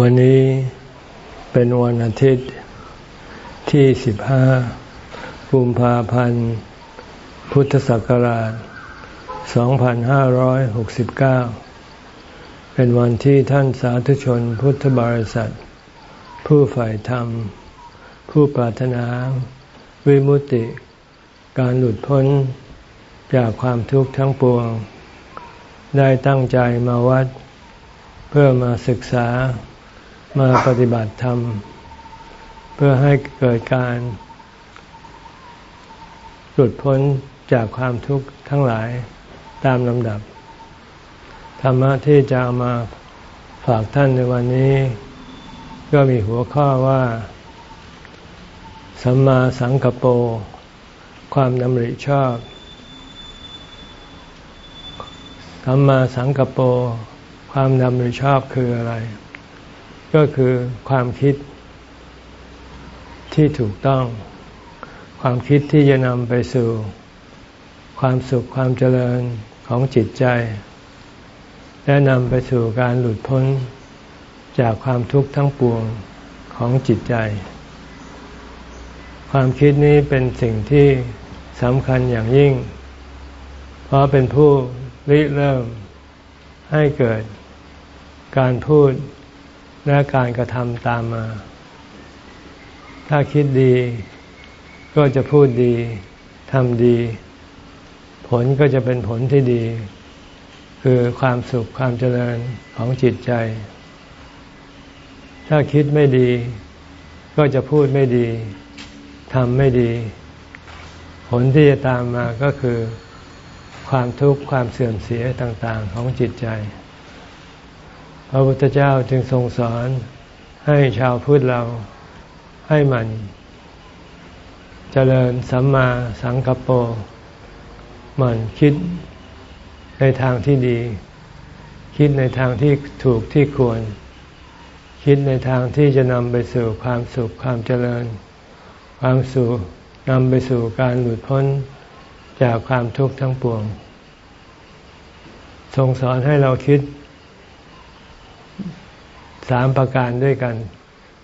วันนี้เป็นวันอาทิตย์ที่ 15 กุมภาพันธ์ พุทธศักราช 2569 เป็นวันที่ท่านสาธุชนพุทธบริษัท ผู้ฝ่ายธรรม ผู้ปรารถนา วิมุติ การหลุดพ้นจากความทุกข์ทั้งปวง ได้ตั้งใจมาวัด เพื่อมาศึกษา มาปฏิบัติธรรม เพื่อให้เกิดการหลุดพ้นจากความทุกข์ทั้งหลายตามลำดับ ธรรมะที่จะามาฝากท่านในวันนี้ ก็มีหัวข้อว่า สัมมาสังกปรความดำริชอบ สัมมาสังกปรความดำริชอบคืออะไร ก็คือความคิดที่ถูกต้อง ความคิดที่จะนำไปสู่ ความสุขความเจริญของจิตใจ และนำไปสู่การหลุดพ้นจากความทุกข์ทั้งปวงของจิตใจ ความคิดนี้เป็นสิ่งที่สำคัญอย่างยิ่ง เพราะเป็นผู้ริเริ่มให้เกิดการพูด และการกระทำตามมา ถ้าคิดดี ก็จะพูดดีทำดี ผลก็จะเป็นผลที่ดี คือความสุขความเจริญของจิตใจ ถ้าคิดไม่ดี ก็จะพูดไม่ดีทำไม่ดี ผลที่จะตามมาก็คือ ความทุกข์ความเสื่อมเสียต่าง ๆ ของจิตใจ พระพุทธเจ้าจึงทรงสอนให้ชาวพุทธเราให้มันเจริญสัมมาสังกัปโปมันคิดในทางที่ดี คิดในทางที่ถูกที่ควร คิดในทางที่จะนำไปสู่ความสุขความเจริญ ความสุขนำไปสู่การหลุดพ้นจากความทุกข์ทั้งปวงทรงสอนให้เราคิด สามประการด้วยกัน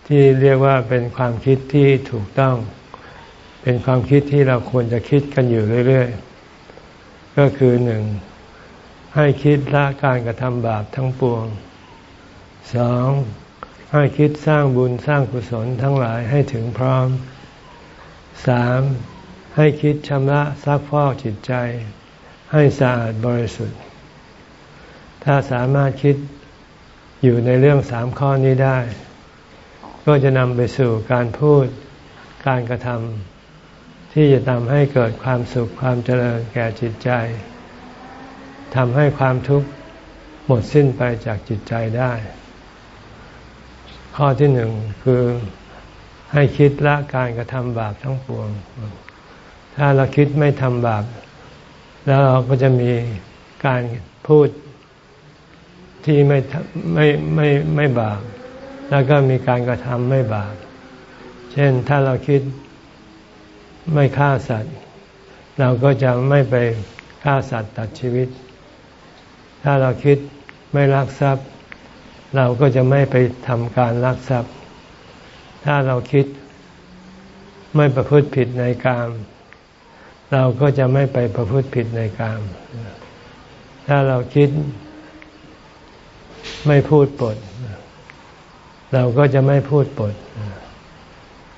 ที่เรียกว่าเป็นความคิดที่ถูกต้อง เป็นความคิดที่เราควรจะคิดกันอยู่เรื่อย ๆ ก็คือหนึ่งให้คิดละการกระทำบาปทั้งปวงสองให้คิดสร้างบุญสร้างกุศลทั้งหลายให้ถึงพร้อมสามให้คิดชำระซักฟอกจิตใจ ให้สะอาดบริสุทธิ์ ถ้าสามารถคิด อยู่ในเรื่องสามข้อนี้ได้ ก็จะนำไปสู่การพูดการกระทำที่จะทำให้เกิดความสุขความเจริญแก่จิตใจทำให้ความทุกข์หมดสิ้นไปจากจิตใจได้ ข้อที่หนึ่งคือให้คิดละการกระทำบาปทั้งปวง ถ้าเราคิดไม่ทำบาป แล้วเราก็จะมีการพูด ที่ไม่ไม่ไม่ไม่บาปแล้วก็มีการกระทำไม่บาปเช่นถ้าเราคิดไม่ฆ่าสัตว์ เราก็จะไม่ไปฆ่าสัตว์ตัดชีวิต ถ้าเราคิดไม่ลักทรัพย์ เราก็จะไม่ไปทำการลักทรัพย์ ถ้าเราคิดไม่ประพฤติผิดในกาม เราก็จะไม่ไปประพฤติผิดในกาม ถ้าเราคิด ไม่พูดปด เราก็จะไม่พูดปด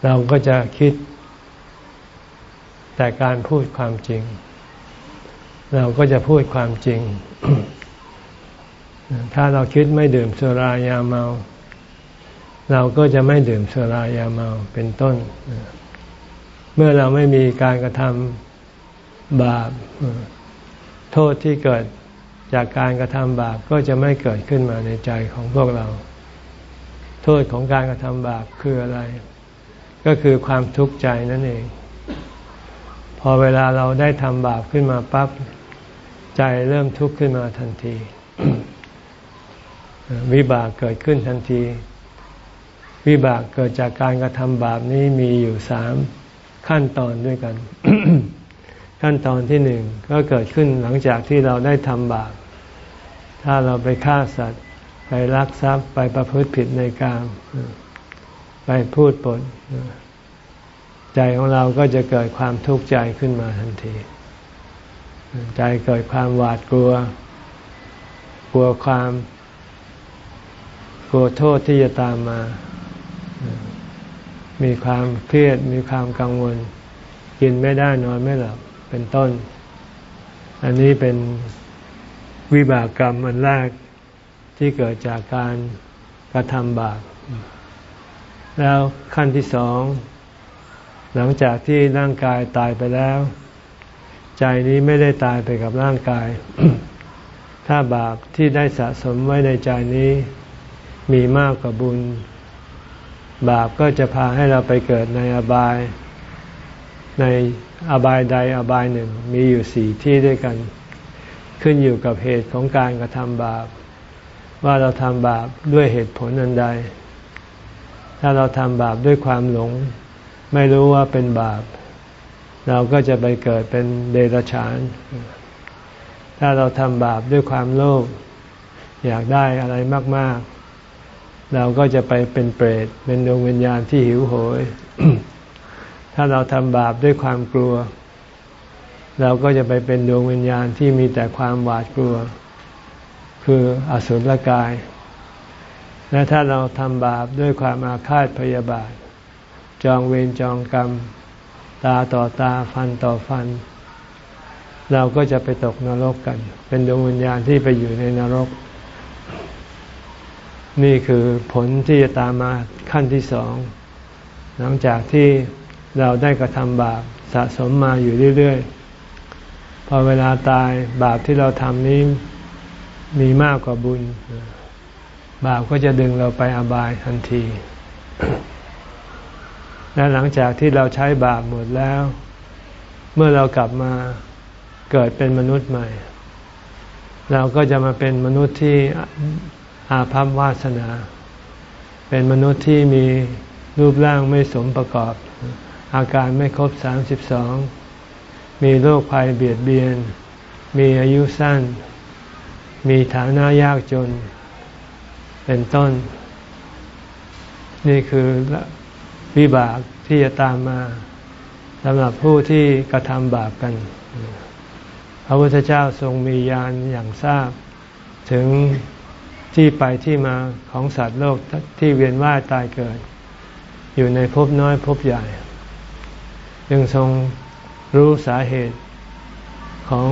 เราก็จะคิด แต่การพูดความจริง เราก็จะพูดความจริง ถ้าเราคิดไม่ดื่มสุรายาเมา เราก็จะไม่ดื่มสุรายาเมาเป็นต้น เมื่อเราไม่มีการกระทำบาปโทษที่เกิด จากการกระทำบาปก็จะไม่เกิดขึ้นมาในใจของพวกเรา โทษของการกระทำบาปคืออะไร ก็คือความทุกข์ใจนั่นเอง พอเวลาเราได้ทำบาปขึ้นมาปั๊บใจเริ่มทุกข์ขึ้นมาทันที วิบากเกิดขึ้นทันที วิบากเกิดจากการกระทำบาปนี้มีอยู่สามขั้นตอนด้วยกันขั้นตอนที่หนึ่งก็เกิดขึ้นหลังจากที่เราได้ทำบาป ถ้าเราไปฆ่าสัตว์ ไปรักทรัพย์ไปประพฤติผิดในกามไปพูดปด ใจของเราก็จะเกิดความทุกข์ใจขึ้นมาทันที ใจเกิดความหวาดกลัว กลัวความ กลัวโทษที่จะตามมา มีความเครียดมีความกังวล กินไม่ได้นอนไม่หลับเป็นต้น อันนี้เป็น วิบากกรรมอันแรกที่เกิดจากการกระทำบาปแล้วขั้นที่สอง หลังจากที่ร่างกายตายไปแล้ว ใจนี้ไม่ได้ตายไปกับร่างกาย ถ้าบาปที่ได้สะสมไว้ในใจนี้ มีมากกว่าบุญ บาปก็จะพาให้เราไปเกิดในอบาย ในอบายใดอบายหนึ่ง มีอยู่สี่ที่ด้วยกัน ขึ้นอยู่กับเหตุของการกระทำบาป ว่าเราทำบาปด้วยเหตุผลอันใด ถ้าเราทำบาปด้วยความหลง ไม่รู้ว่าเป็นบาป เราก็จะไปเกิดเป็นเดรัจฉาน ถ้าเราทำบาปด้วยความโลภอยากได้อะไรมาก ๆ เราก็จะไปเป็นเปรต เป็นดวงวิญญาณที่หิวโหย ถ้าเราทำบาปด้วยความกลัว เราก็จะไปเป็นดวงวิญญาณที่มีแต่ความหวาดกลัว คืออสุรกาย และถ้าเราทำบาปด้วยความอาฆาตพยาบาท จองเวรจองกรรม ตาต่อตาฟันต่อฟัน เราก็จะไปตกนรกกัน เป็นดวงวิญญาณที่ไปอยู่ในนรก นี่คือผลที่จะตามมาขั้นที่สอง หลังจากที่เราได้กระทำบาปสะสมมาอยู่เรื่อย ๆ พอเวลาตายบาปที่เราทำนี้มีมากกว่าบุญ บาปก็จะดึงเราไปอบายทันที และหลังจากที่เราใช้บาปหมดแล้ว เมื่อเรากลับมาเกิดเป็นมนุษย์ใหม่ เราก็จะมาเป็นมนุษย์ที่อาภัพวาสนา เป็นมนุษย์ที่มีรูปร่างไม่สมประกอบ อาการไม่ครบสามสิบสอง มีโรคภัยเบียดเบียน มีอายุสั้น มีฐานะยากจน เป็นต้น นี่คือวิบากที่จะตามมาสำหรับผู้ที่กระทำบาปกัน พระพุทธเจ้าทรงมีญาณอย่างทราบ ถึงที่ไปที่มาของสัตว์โลกที่เวียนว่ายตายเกิด อยู่ในภพน้อยภพใหญ่ยังทรง รู้สาเหตุของ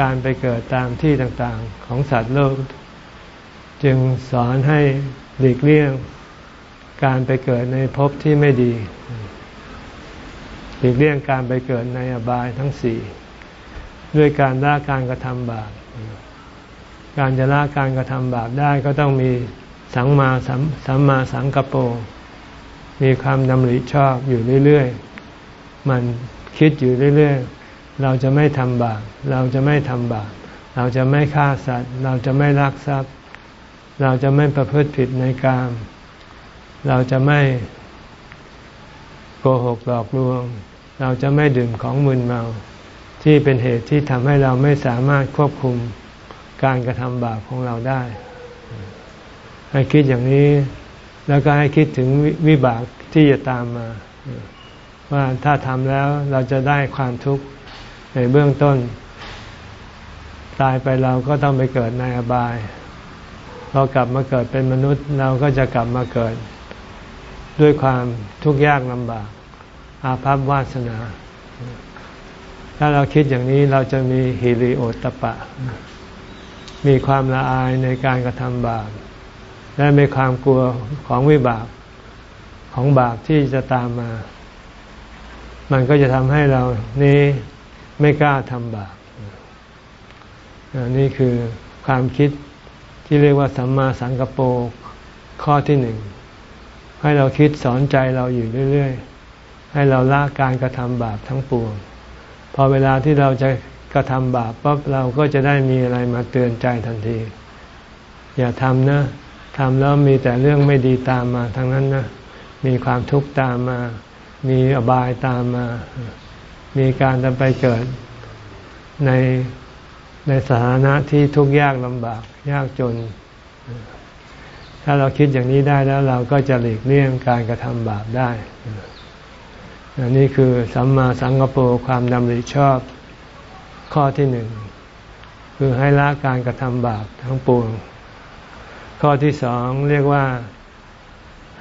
การไปเกิดตามที่ต่างๆ ของสัตว์โลก จึงสอนให้หลีกเลี่ยง การไปเกิดในภพที่ไม่ดี หลีกเลี่ยงการไปเกิดในอบายทั้งสี่ด้วยการละการกระทำบาปการจะละการกระทำบาปได้ก็ต้องมีสังมาสัมสัมมาสังกปรมีความดำริชอบอยู่เรื่อยๆ มัน คิดอยู่เรื่อยๆ เราจะไม่ทำบาปเราจะไม่ทำบาปเราจะไม่ฆ่าสัตว์ เราจะไม่ลักทรัพย์ เราจะไม่ประพฤติผิดในกาม เราจะไม่โกหกหลอกลวง เราจะไม่ดื่มของมึนเมา ที่เป็นเหตุที่ทำให้เราไม่สามารถควบคุมการกระทำบาปของเราได้ ให้คิดอย่างนี้แล้วก็ให้คิดถึงวิบากที่จะตามมา ว่าถ้าทำแล้วเราจะได้ความทุกข์ในเบื้องต้น ตายไปเราก็ต้องไปเกิดในอบายพอกลับมาเกิดเป็นมนุษย์เราก็จะกลับมาเกิด ด้วยความทุกข์ยากลำบาก อาภัพวาสนา ถ้าเราคิดอย่างนี้เราจะมีฮิริโอตปะ มีความละอายในการกระทำบาปและมีความกลัวของวิบากของบาปที่จะตามมา มันก็จะทำให้เรานี้ไม่กล้าทำบาปนี่คือความคิดที่เรียกว่าสัมมาสังกปรข้อที่หนึ่ง ให้เราคิดสอนใจเราอยู่เรื่อย ๆ ให้เราละการกระทำบาปทั้งปวง พอเวลาที่เราจะกระทำบาปปั๊บเราก็จะได้มีอะไรมาเตือนใจทันที อย่าทำนะทำแล้วมีแต่เรื่องไม่ดีตามมาทั้งนั้นนะมีความทุกข์ตามมา มีอบายตามมา มีการจะไปเกิดในในสถานะที่ทุกข์ยากลำบาก ยากจน ถ้าเราคิดอย่างนี้ได้แล้วเราก็จะหลีกเลี่ยงการกระทำบาปได้อันนี้คือสัมมาสังกปรความดำริชอบข้อที่หนึ่งคือให้ละการกระทำบาปทั้งปวง ข้อที่สองเรียกว่า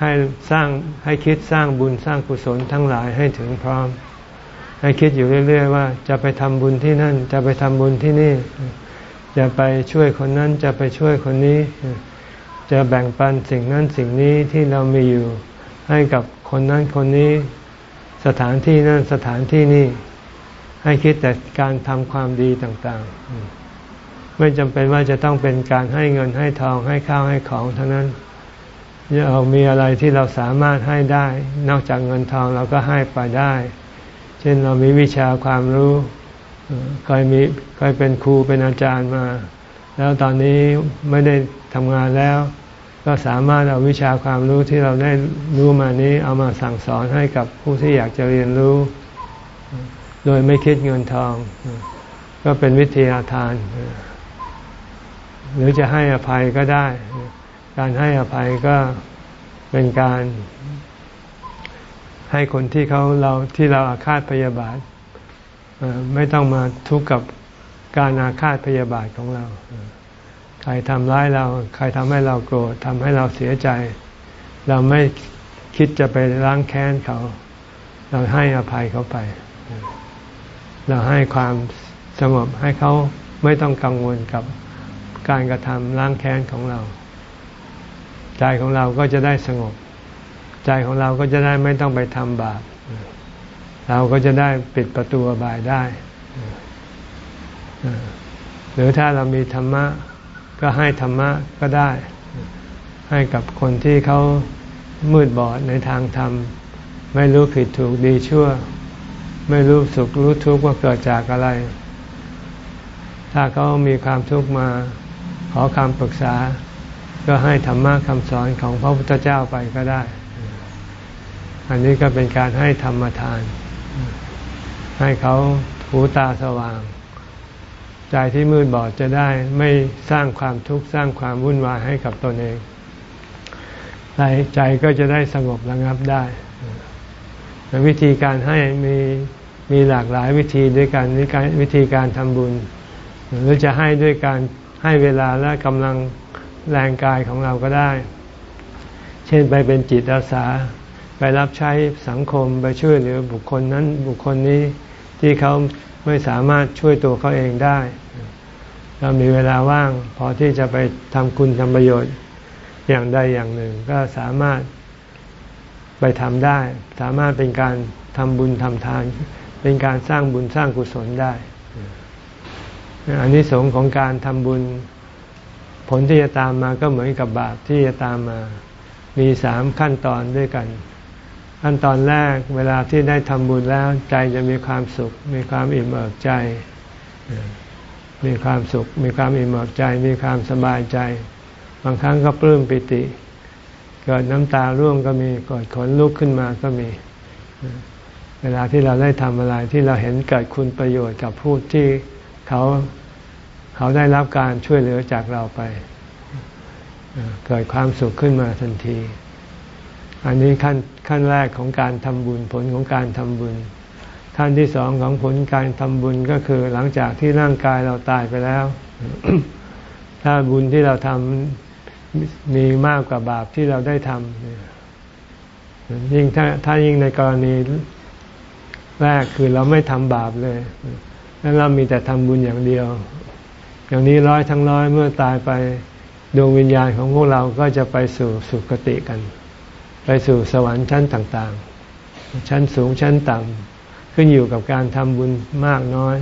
ให้สร้างให้คิดสร้างบุญสร้างกุศลทั้งหลายให้ถึงพร้อม ให้คิดอยู่เรื่อย ๆ ว่า จะไปทำบุญที่นั่น จะไปทำบุญที่นี่ จะไปช่วยคนนั้น จะไปช่วยคนนี้ จะแบ่งปันสิ่งนั้นสิ่งนี้ที่เรามีอยู่ ให้กับคนนั้นคนนี้ สถานที่นั่นสถานที่นี่ ให้คิดแต่การทำความดีต่างๆ ไม่จำเป็นว่าจะต้องเป็นการให้เงินให้ทองให้ข้าวให้ของเท่านั้น เรามีอะไรที่เราสามารถให้ได้ นอกจากเงินทองเราก็ให้ไปได้ เช่นเรามีวิชาความรู้เคยมีเคยเป็นครูเป็นอาจารย์มา แล้วตอนนี้ไม่ได้ทำงานแล้ว ก็สามารถเอาวิชาความรู้ที่เราได้รู้มานี้เอามาสั่งสอนให้กับผู้ที่อยากจะเรียนรู้ โดยไม่คิดเงินทอง ก็เป็นวิทยาทาน หรือจะให้อภัยก็ได้ การให้อภัยก็เป็นการ ให้คนที่เขาเราที่เราอาฆาตพยาบาทไม่ต้องมาทุกข์กับการอาฆาตพยาบาทของเรา ใครทำร้ายเรา ใครทำให้เราโกรธทำให้เราเสียใจ เราไม่คิดจะไปล้างแค้นเขา เราให้อภัยเขาไป เราให้ความสงบให้เขาไม่ต้องกังวลกับการกระทำล้างแค้นของเรา ใจของเราก็จะได้สงบ ใจของเราก็จะได้ไม่ต้องไปทำบาปเราก็จะได้ปิดประตูบายได้ หรือถ้าเรามีธรรมะ ก็ให้ธรรมะก็ได้ ให้กับคนที่เขามืดบอดในทางธรรม ไม่รู้ผิดถูกดีชั่ว ไม่รู้สุขรู้ทุกข์ว่าเกิดจากอะไร ถ้าเขามีความทุกข์มา ขอคำปรึกษา ก็ให้ธรรมะคำสอนของพระพุทธเจ้าไปก็ได้ อันนี้ก็เป็นการให้ธรรมทาน ให้เขาหูตาสว่าง ใจที่มืดบอดจะได้ไม่สร้างความทุกข์สร้างความวุ่นวายให้กับตนเองใจใจก็จะได้สงบระงับได้ วิธีการให้มีมีหลากหลายวิธีด้วยกันวิธีการทำบุญ หรือจะให้ด้วยการให้เวลาและกำลัง แรงกายของเราก็ได้ เช่นไปเป็นจิตอาสา ไปรับใช้สังคมไปช่วยเหลือบุคคลนั้นบุคคลนี้ที่เขาไม่สามารถช่วยตัวเขาเองได้ เรามีเวลาว่าง พอที่จะไปทำคุณทำประโยชน์อย่างใดอย่างหนึ่ง ก็สามารถไปทำได้ สามารถเป็นการทำบุญทำทาน เป็นการสร้างบุญสร้างกุศลได้อันนี้สงของการทำบุญ ลที่จะตามมาก็เหมือนกับบาปที่จะตามมา มีสามขั้นตอนด้วยกัน ขั้นตอนแรกเวลาที่ได้ทำบุญแล้วใจจะมีความสุข มีความอิ่มเอิบใจ มีความสุข มีความอิ่มเอิบใจ มีความสบายใจ บางครั้งก็ปลื้มปิติ เกิดน้ำตาร่วงก็มีเกิดขนลุกขึ้นมาก็มีเวลาที่เราได้ทำอะไรที่เราเห็นเกิดคุณประโยชน์กับผู้ที่เขา เขาได้รับการช่วยเหลือจากเราไป เกิดความสุขขึ้นมาทันที อันนี้ขั้นขั้นแรกของการทำบุญผลของการทำบุญ ขั้นที่สองของผลการทำบุญก็คือหลังจากที่ร่างกายเราตายไปแล้ว ถ้าบุญที่เราทำมีมากกว่าบาปที่เราได้ทำยิ่งถ้าถ้ายิ่งในกรณีแรกคือเราไม่ทำบาปเลย แล้วเรามีแต่ทำบุญอย่างเดียว อย่างนี้ร้อยทั้งร้อยเมื่อตายไปดวงวิญญาณของพวกเราก็จะไปสู่สุคติกัน ไปสู่สวรรค์ชั้นต่างๆ ชั้นสูงชั้นต่ำขึ้นอยู่กับการทำบุญมากน้อย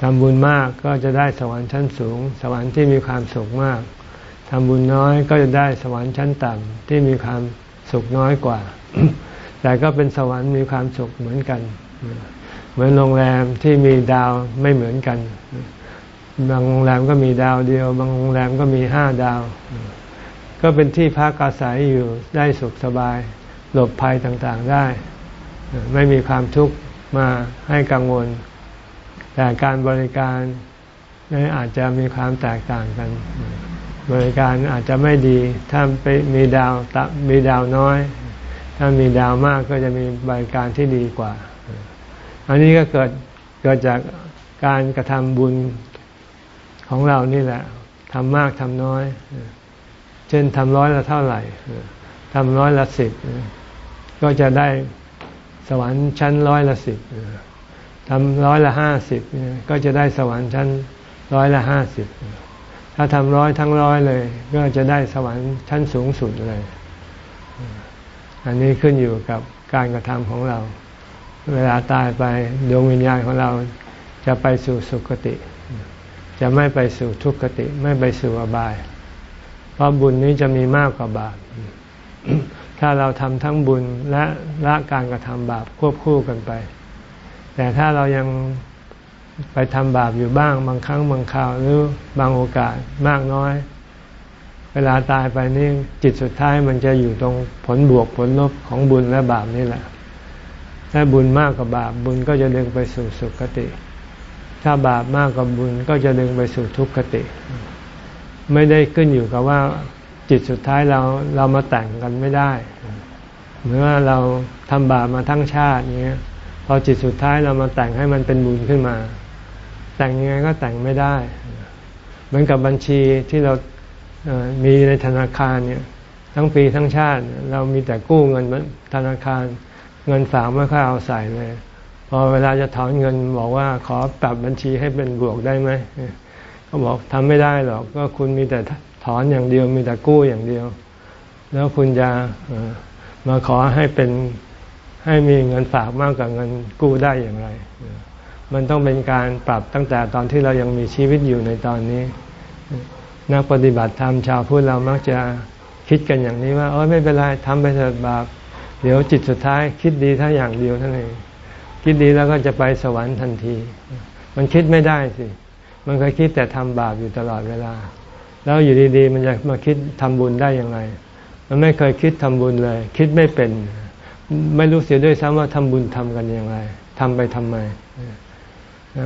ทำบุญมากก็จะได้สวรรค์ชั้นสูง สวรรค์ที่มีความสุขมากทำบุญน้อยก็จะได้สวรรค์ชั้นต่ำที่มีความสุขน้อยกว่า แต่ก็เป็นสวรรค์มีความสุขเหมือนกัน เหมือนโรงแรมที่มีดาวไม่เหมือนกัน บางโรงแรมก็มีดาวเดียว บางโรงแรมก็มีห้าดาว ก็เป็นที่พักอาศัยอยู่ได้สุขสบาย หลบภัยต่างๆได้ ไม่มีความทุกข์มาให้กังวล แต่การบริการนี่อาจจะมีความแตกต่างกัน บริการอาจจะไม่ดี ถ้าไปมีดาวมีดาวน้อย ถ้ามีดาวมากก็จะมีบริการที่ดีกว่า อันนี้ก็เกิดเกิดจากการกระทำบุญ ของเรานี่แหละทำมากทำน้อย เช่นทำร้อยละเท่าไหร่ทำร้อยละสิบก็จะได้สวรรค์ชั้นร้อยละสิบทำร้อยละห้าสิบก็จะได้สวรรค์ชั้นร้อยละห้าสิบถ้าทำร้อยทั้งร้อยเลย ก็จะได้สวรรค์ชั้นสูงสุดเลย อันนี้ขึ้นอยู่กับการกระทำของเรา เวลาตายไปดวงวิญญาณของเราจะไปสู่สุคติ จะไม่ไปสู่ทุกขติไม่ไปสู่อบาย เพราะบุญนี้จะมีมากกว่าบาป ถ้าเราทำทั้งบุญและละการกระทำบาปควบคู่กันไป แต่ถ้าเรายังไปทำบาปอยู่บ้างบางครั้งบางคราวหรือบางโอกาสมากน้อย เวลาตายไปนี่จิตสุดท้ายมันจะอยู่ตรงผลบวกผลลบของบุญและบาปนี่แหละ ถ้าบุญมากกว่าบาปบุญก็จะดึงไปสู่สุคติ ถ้าบาปมากกว่าบุญก็จะดึงไปสู่ทุกขติ ไม่ได้ขึ้นอยู่กับว่าจิตสุดท้ายเราเรามาแต่งกันไม่ได้ เหมือนว่าเราทำบาปมาทั้งชาติเงี้ยพอจิตสุดท้ายเรามาแต่งให้มันเป็นบุญขึ้นมา แต่งยังไงก็แต่งไม่ได้ เหมือนกับบัญชีที่เรามีในธนาคารเนี่ยทั้งปีทั้งชาติ เรามีแต่กู้เงินธนาคาร เงินฝากไม่ค่อยเอาใส่เลย พอเวลาจะถอนเงินบอกว่าขอปรับบัญชีให้เป็นบวกได้ไหมเขาบอกทำไม่ได้หรอกก็คุณมีแต่ถอนอย่างเดียวมีแต่กู้อย่างเดียว แล้วคุณจะมาขอให้เป็นให้มีเงินฝากมากกว่าเงินกู้ได้อย่างไร มันต้องเป็นการปรับตั้งแต่ตอนที่เรายังมีชีวิตอยู่ในตอนนี้ นักปฏิบัติธรรมชาวพุทธเรามักจะคิดกันอย่างนี้ว่าเออไม่เป็นไรทำไปเถิดบาปเดี๋ยวจิตสุดท้ายคิดดีถ้าอย่างเดียวเท่านั้นเอง คิดดีแล้วก็จะไปสวรรค์ทันที มันคิดไม่ได้สิ มันก็คิดแต่ทำบาปอยู่ตลอดเวลา แล้วอยู่ดีๆ มันจะมาคิดทำบุญได้อย่างไร มันไม่เคยคิดทำบุญเลย คิดไม่เป็น ไม่รู้เสียด้วยซ้ำว่าทำบุญทำกันอย่างไรทำไปทำไม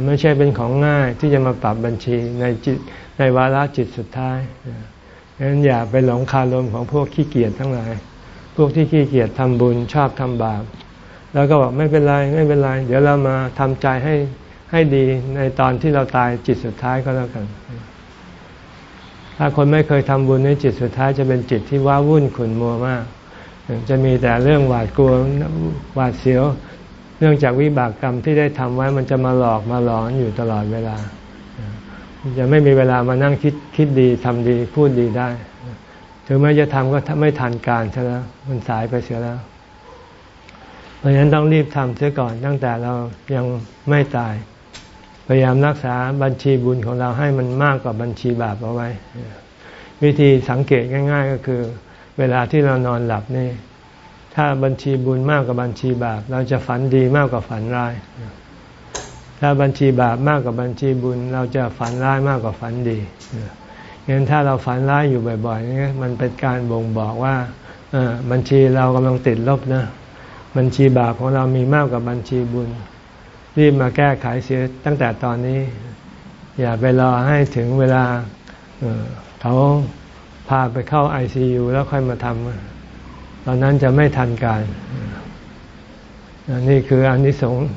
ไม่ใช่เป็นของง่ายที่จะมาปรับบัญชีในจิตในวาระจิตสุดท้ายดังนั้นอย่าไปหลงคาลมของพวกขี้เกียจทั้งหลาย พวกที่ขี้เกียจทำบุญชอบทำบาป แล้วก็บอกไม่เป็นไรไม่เป็นไร เดี๋ยวเรามาทำใจให้ให้ดีในตอนที่เราตายจิตสุดท้ายก็แล้วกัน ถ้าคนไม่เคยทำบุญในจิตสุดท้ายจะเป็นจิตที่ว้าวุ่นขุ่นมัวมาก จะมีแต่เรื่องหวาดกลัวหวาดเสียว เนื่องจากวิบากกรรมที่ได้ทำไว้มันจะมาหลอกมาหลอนอยู่ตลอดเวลาจะไม่มีเวลามานั่งคิดคิดดีทำดีพูดดีได้ ถึงแม้จะทำก็ไม่ทันการใช่แล้วมันสายไปเสียแล้ว ราะฉะนั้นต้องรีบทำเสียก่อนตั้งแต่เรายังไม่ตาย พยายามรักษาบัญชีบุญของเราให้มันมากกว่าบัญชีบาปเอาไว้ วิธีสังเกตง่าย ๆ ก็คือ เวลาที่เรานอนหลับนี่ ถ้าบัญชีบุญมากกว่าบัญชีบาป เราจะฝันดีมากกว่าฝันร้าย ถ้าบัญชีบาปมากกว่าบัญชีบุญ เราจะฝันร้ายมากกว่าฝันดีงั้นถ้าเราฝันร้ายอยู่บ่อยๆนี่มันเป็นการบ่งบอกว่าบัญชีเรากำลังติดลบนะ บัญชีบาปของเรามีมากกว่าบัญชีบุญ รีบมาแก้ไขเสียตั้งแต่ตอนนี้ อย่าไปรอให้ถึงเวลาเขาพาไปเข้าไอซียูแล้วค่อยมาทำตอนนั้นจะไม่ทันการนี่คืออนนิสงส์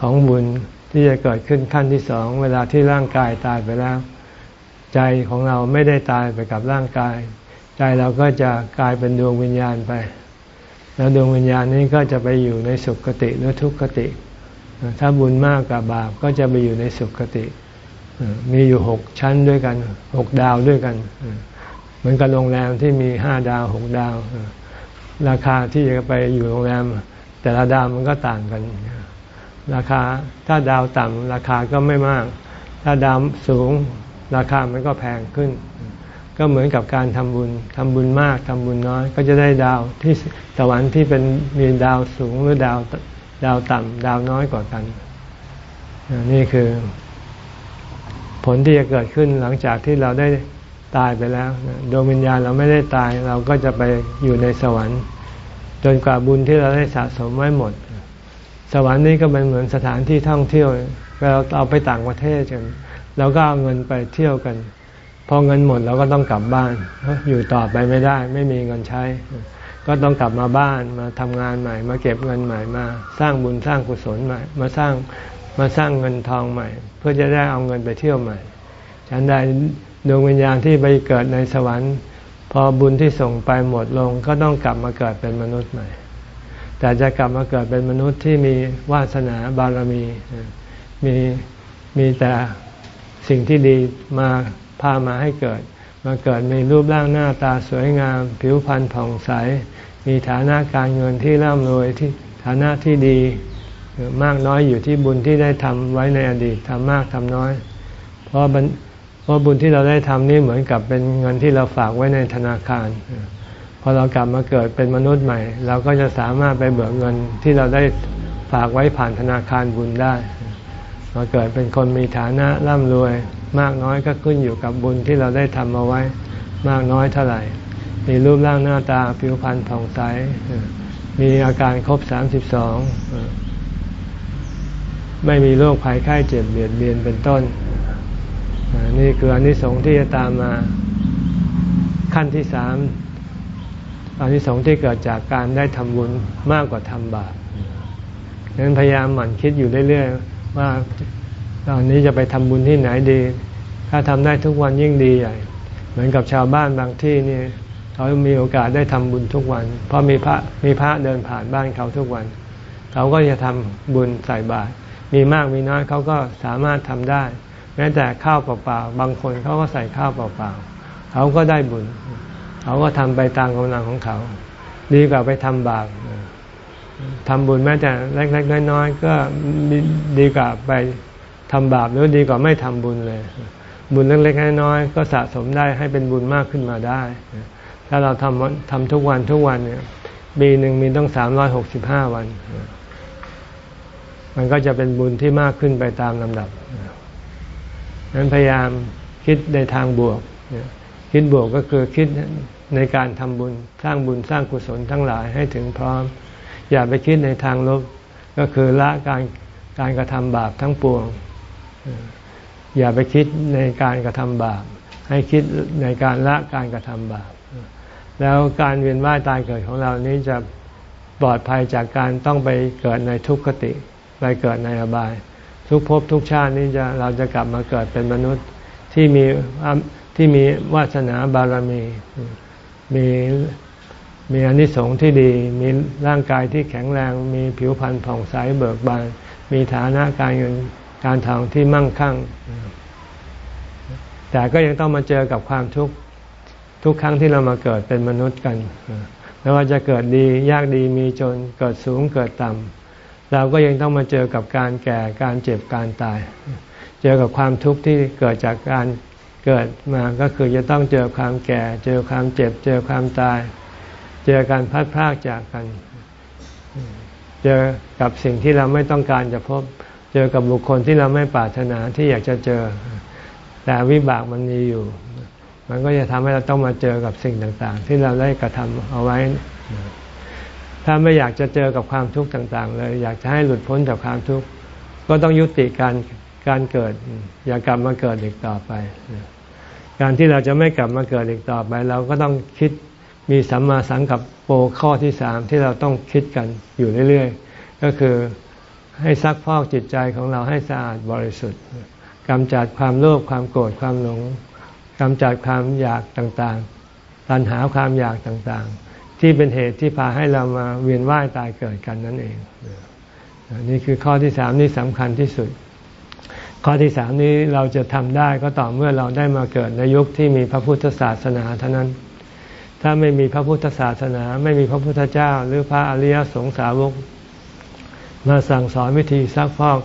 ของบุญที่จะเกิดขึ้นขั้นที่สองเวลาที่ร่างกายตายไปแล้ว ใจของเราไม่ได้ตายไปกับร่างกาย ใจเราก็จะกลายเป็นดวงวิญญาณไป แล้วดวงวิญญาณนี้ก็จะไปอยู่ในสุขติหรือทุกขติ ถ้าบุญมากกับบาปก็จะไปอยู่ในสุคติ มีอยู่หกชั้นด้วยกันหกดาวด้วยกัน เหมือนกับโรงแรมที่มีห้าดาวหกดาว ราคาที่จะไปอยู่โรงแรม แต่ละดาวมันก็ต่างกัน ราคาถ้าดาวต่ำราคาก็ไม่มาก ถ้าดาวสูงราคามันก็แพงขึ้น ก็เหมือนกับการทำบุญทำบุญมากทำบุญน้อย ก็จะได้ดาวที่สวรรค์ที่เป็นมีดาวสูงหรือดาวดาวต่ำดาวน้อยกว่ากัน นี่คือ ผลที่จะเกิดขึ้นหลังจากที่เราได้ตายไปแล้วดวงวิญญาณเราไม่ได้ตาย เราก็จะไปอยู่ในสวรรค์ จนกว่าบุญที่เราได้สะสมไว้หมด สวรรค์นี้ก็เป็นเหมือนสถานที่ท่องเที่ยวเราเอาไปต่างประเทศกันเราก็เอาเงินไปเที่ยวกัน พอเงินหมดเราก็ต้องกลับบ้าน อยู่ต่อไปไม่ได้ ไม่มีเงินใช้ ก็ต้องกลับมาบ้านมาทำงานใหม่ มาเก็บเงินใหม่มา สร้างบุญสร้างกุศลใหม่ มาสร้างมาสร้างเงินทองใหม่ เพื่อจะได้เอาเงินไปเที่ยวใหม่ ฉันใดดวงวิญญาณที่ไปเกิดในสวรรค์ พอบุญที่ส่งไปหมดลง ก็ต้องกลับมาเกิดเป็นมนุษย์ใหม่ แต่จะกลับมาเกิดเป็นมนุษย์ที่มีวาสนาบารมีมีมีแต่สิ่งที่ดีมา พามาให้เกิด มาเกิดมีรูปร่างหน้าตาสวยงาม ผิวพรรณผ่องใส มีฐานะการเงินที่ร่ำรวยที่ฐานะที่ดี มากน้อยอยู่ที่บุญที่ได้ทำไว้ในอดีตทำมากทำน้อย เพราะเพราะบุญที่เราได้ทำนี่เหมือนกับเป็นเงินที่เราฝากไว้ในธนาคารพอเรากลับมาเกิดเป็นมนุษย์ใหม่ เราก็จะสามารถไปเบิกเงินที่เราได้ฝากไว้ผ่านธนาคารบุญได้ มาเกิดเป็นคนมีฐานะร่ำรวย มากน้อยก็ขึ้นอยู่กับบุญที่เราได้ทำมาไว้ มากน้อยเท่าไหร่ มีรูปร่างหน้าตาผิวพรรณผ่องใส มีอาการครบสามสิบสอง ไม่มีโรคภัยไข้เจ็บเบียดเบียนเป็นต้น นี่คืออนนี้สงที่จะตามมาขั้นที่สามอันนี้สงที่เกิดจากการได้ทำบุญมากกว่าทำบาปดังนั้นพยายามหมั่นคิดอยู่เรื่อย ๆ ว่า ตอนนี้จะไปทำบุญที่ไหนดี ถ้าทำได้ทุกวันยิ่งดีใหญ่ เหมือนกับชาวบ้านบางที่นี่เขามีโอกาสได้ทำบุญทุกวัน เพราะมีพระมีพระเดินผ่านบ้านเขาทุกวัน เขาก็จะทำบุญใส่บาตรมีมากมีน้อยเขาก็สามารถทำได้ แม้แต่ข้าวเปล่าๆบางคนเขาก็ใส่ข้าวเปล่าๆเขาก็ได้บุญ เขาก็ทำไปตามกำลังของเขา ดีกว่าไปทำบาปทำบุญแม้แต่เล็กๆน้อยๆก็ดีกว่าไป ทำบาปหรือดีกว่าไม่ทำบุญเลย บุญเล็กๆน้อยๆก็สะสมได้ให้เป็นบุญมากขึ้นมาได้ ถ้าเราทำทำทุกวันทุกวันเนี่ยปีหนึ่งมีต้องสามร้อยหกสิบห้าวัน มันก็จะเป็นบุญที่มากขึ้นไปตามลำดับนั้นพยายามคิดในทางบวก คิดบวกก็คือคิดในการทำบุญสร้างบุญสร้างกุศลทั้งหลายให้ถึงพร้อม อย่าไปคิดในทางลบก็คือละการการกระทำบาปทั้งปวง อย่าไปคิดในการกระทำบาป ให้คิดในการละการกระทำบาป แล้วการเวียนว่ายตายเกิดของเรานี้จะปลอดภัยจากการต้องไปเกิดในทุกขติไปเกิดในอบาย ทุกภพทุกชาตินี้จะเราจะกลับมาเกิดเป็นมนุษย์ที่มีที่มีวาสนาบารมี มีมีอนิสงส์ที่ดี มีร่างกายที่แข็งแรง มีผิวพรรณผ่องใสเบิกบาน มีฐานะการเงิน การทองที่มั่งคั่ง แต่ก็ยังต้องมาเจอกับความทุกข์ทุกครั้งที่เรามาเกิดเป็นมนุษย์กันไม่ว่าจะเกิดดียากดีมีจนเกิดสูงเกิดต่ำเราก็ยังต้องมาเจอกับการแก่การเจ็บการตาย เจอกับความทุกข์ที่เกิดจากการเกิดมาก็คือจะต้องเจอความแก่ เจอความเจ็บ เจอความตาย เจอการพัดพรากจากกัน เจอกับสิ่งที่เราไม่ต้องการจะพบ เจอกับบุคคลที่เราไม่ปรารถนาที่อยากจะเจอ แต่วิบากมันมีอยู่ มันก็จะทำให้เราต้องมาเจอกับสิ่งต่างๆ ที่เราได้กระทำเอาไว้ ถ้าไม่อยากจะเจอกับความทุกข์ต่าง ๆ เลย อยากจะให้หลุดพ้นจากความทุกข์ก็ต้องยุติการการเกิด อย่ากลับมาเกิดอีกต่อไป การที่เราจะไม่กลับมาเกิดอีกต่อไป เราก็ต้องคิดมีสัมมาสังกัปโปข้อที่สามที่เราต้องคิดกันอยู่เรื่อย ๆ ก็คือ ให้ซักพอกจิตใจของเราให้สะอาดบริสุทธิ์กำจัดความโลภความโกรธความหลงกำจัดความอยากต่างๆ ตัณหาความอยากต่างๆ ที่เป็นเหตุที่พาให้เรามาเวียนว่ายตายเกิดกันนั่นเองนี่คือข้อที่สามนี่สำคัญที่สุด ข้อที่สามนี้เราจะทำได้ก็ต่อเมื่อเราได้มาเกิดในยุคที่มีพระพุทธศาสนาเท่านั้น ถ้าไม่มีพระพุทธศาสนา ไม่มีพระพุทธเจ้า หรือพระอริยสงสาวก มาสั่งสอนวิธีซักพอก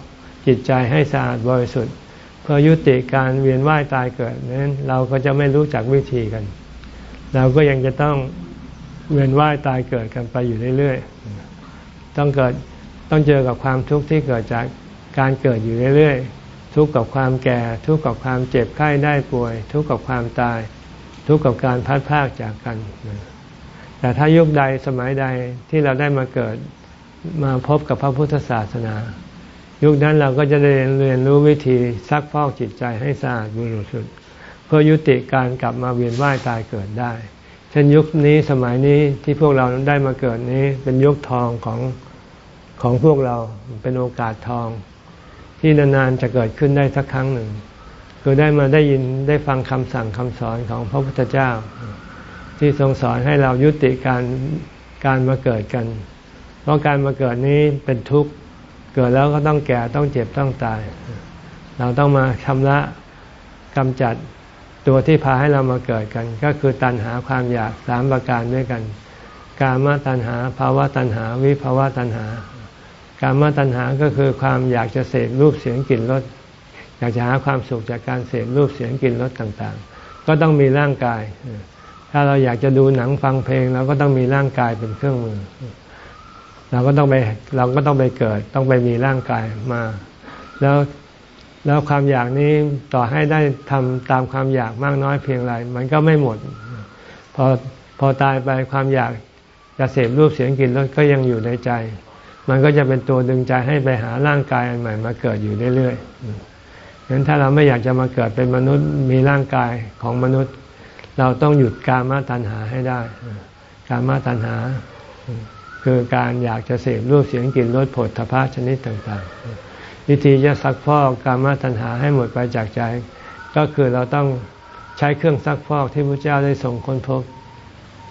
จิตใจให้สะอาดบริสุทธิ์ เพื่อยุติการเวียนว่ายตายเกิดนั้นเราก็จะไม่รู้จักวิธีกัน เราก็ยังจะต้องเวียนว่ายตายเกิดกันไปอยู่เรื่อยๆต้องเกิดต้องเจอกับความทุกข์ที่เกิดจากการเกิดอยู่เรื่อยๆทุกข์กับความแก่ ทุกข์กับความเจ็บไข้ได้ป่วย ทุกข์กับความตาย ทุกข์กับการพัดพากจากกันแต่ถ้ายุคใดสมัยใดที่เราได้มาเกิด มาพบกับพระพุทธศาสนา ยุคนั้นเราก็จะได้เรียนรู้วิธีซักฟอกจิตใจให้สะอาดบริสุทธิ์เพื่อยุติการกลับมาเวียนว่ายตายเกิดได้ เช่นยุคนี้สมัยนี้ที่พวกเราได้มาเกิดนี้ เป็นยุคทองของของพวกเราเป็นโอกาสทอง ที่นานๆจะเกิดขึ้นได้สักครั้งหนึ่งคือได้มาได้ยินได้ฟังคำสั่งคำสอนของพระพุทธเจ้า ที่ทรงสอนให้เรายุติการการมาเกิดกัน เพราะการมาเกิดนี้เป็นทุกข์ เกิดแล้วก็ต้องแก่ต้องเจ็บต้องตาย เราต้องมาชำระกำจัดตัวที่พาให้เรามาเกิดกัน ก็คือตัณหาความอยากสามประการด้วยกัน กามตัณหาภาวะตัณหา วิภาวะตัณหา กามตัณหาก็คือความอยากจะเสพรูปเสียงกลิ่นรสอยากจะหาความสุขจากการเสพรูปเสียงกลิ่นรสต่างๆ ก็ต้องมีร่างกาย ถ้าเราอยากจะดูหนังฟังเพลงเราก็ต้องมีร่างกายเป็นเครื่องมือ เราก็ต้องไปเราก็ต้องไปเกิด ต้องไปมีร่างกายมา แล้วแล้วความอยากนี้ต่อให้ได้ทำตามความอยากมากน้อยเพียงไรมันก็ไม่หมด พอพอตายไปความอยากจะเสพรูปเสียงกลิ่นรสก็ยังอยู่ในใจ มันก็จะเป็นตัวดึงใจให้ไปหาร่างกายอันใหม่มาเกิดอยู่เรื่อยๆงั้นถ้าเราไม่อยากจะมาเกิดเป็นมนุษย์มีร่างกายของมนุษย์ เราต้องหยุดการมาตัณหาให้ได้ การมาตัณหา คือการอยากจะเสพรูปเสียงกลิ่นรสผลทพะชนิดต่างๆ วิธีจะซักฟอกกามตัณหาให้หมดไปจากใจ ก็คือเราต้องใช้เครื่องซักฟอกที่พระเจ้าได้ส่งค้นพบ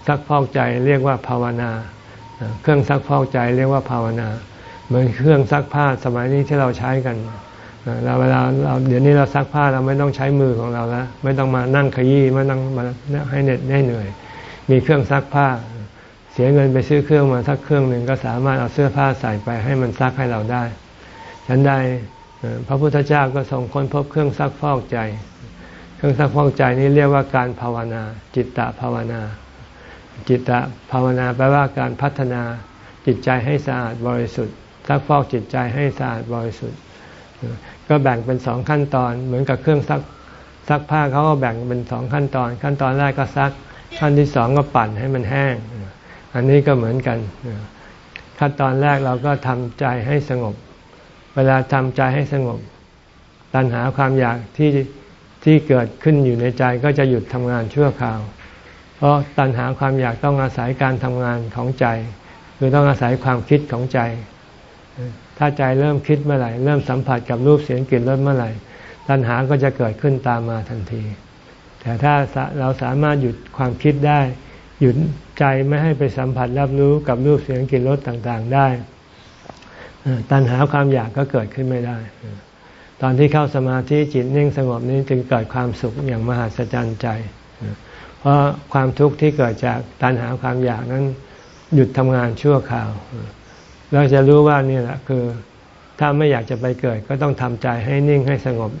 ซักฟอกใจเรียกว่าภาวนา เครื่องซักฟอกใจเรียกว่าภาวนา เหมือนเครื่องซักผ้าสมัยนี้ที่เราใช้กันเราเวลาเราเดี๋ยวนี้เราซักผ้าเราไม่ต้องใช้มือของเราแล้ว ไม่ต้องมานั่งขยี้ไม่ต้องมาให้เหน็ดให้เหนื่อย มีเครื่องซักผ้า เสียเงินไปซื้อเครื่องมาสักเครื่องหนึ่งก็สามารถเอาเสื้อผ้าใส่ไปให้มันซักให้เราได้ ฉันใดพระพุทธเจ้าก็ทรงค้นพบเครื่องซักฟอกใจ เครื่องซักฟอกใจนี้เรียกว่าการภาวนา จิตตภาวนา จิตตภาวนาแปลว่าการพัฒนาจิตใจให้สะอาดบริสุทธิ์ซักฟอกจิตใจให้สะอาดบริสุทธิ์ ก็แบ่งเป็นสองขั้นตอน เหมือนกับเครื่องซักซักผ้าเขาก็แบ่งเป็นสองขั้นตอน ขั้นตอนแรกก็ซักขั้นที่สองก็ปั่นให้มันแห้ง อันนี้ก็เหมือนกันขั้นตอนแรกเราก็ทำใจให้สงบ เวลาทำใจให้สงบ ตัณหาความอยากที่ที่เกิดขึ้นอยู่ในใจก็จะหยุดทำงานชั่วคราว เพราะตัณหาความอยากต้องอาศัยการทำงานของใจ คือต้องอาศัยความคิดของใจ ถ้าใจเริ่มคิดเมื่อไหร่ เริ่มสัมผัสกับรูปเสียงกลิ่นรสเมื่อไหร่ ตัณหาก็จะเกิดขึ้นตามมาทันที แต่ถ้าเราสามารถหยุดความคิดได้ หยุด ใจไม่ให้ไปสัมผัสรับรู้กับรูปเสียงกลิ่นรสต่างๆได้ ตัณหาความอยากก็เกิดขึ้นไม่ได้ ตอนที่เข้าสมาธิจิตนิ่งสงบนี้จึงเกิดความสุขอย่างมหัศจรรย์ใจ เพราะความทุกข์ที่เกิดจากตัณหาความอยากนั้นหยุดทำงานชั่วคราวเราจะรู้ว่านี่แหละคือถ้าไม่อยากจะไปเกิดก็ต้องทำใจให้นิ่งให้สงบ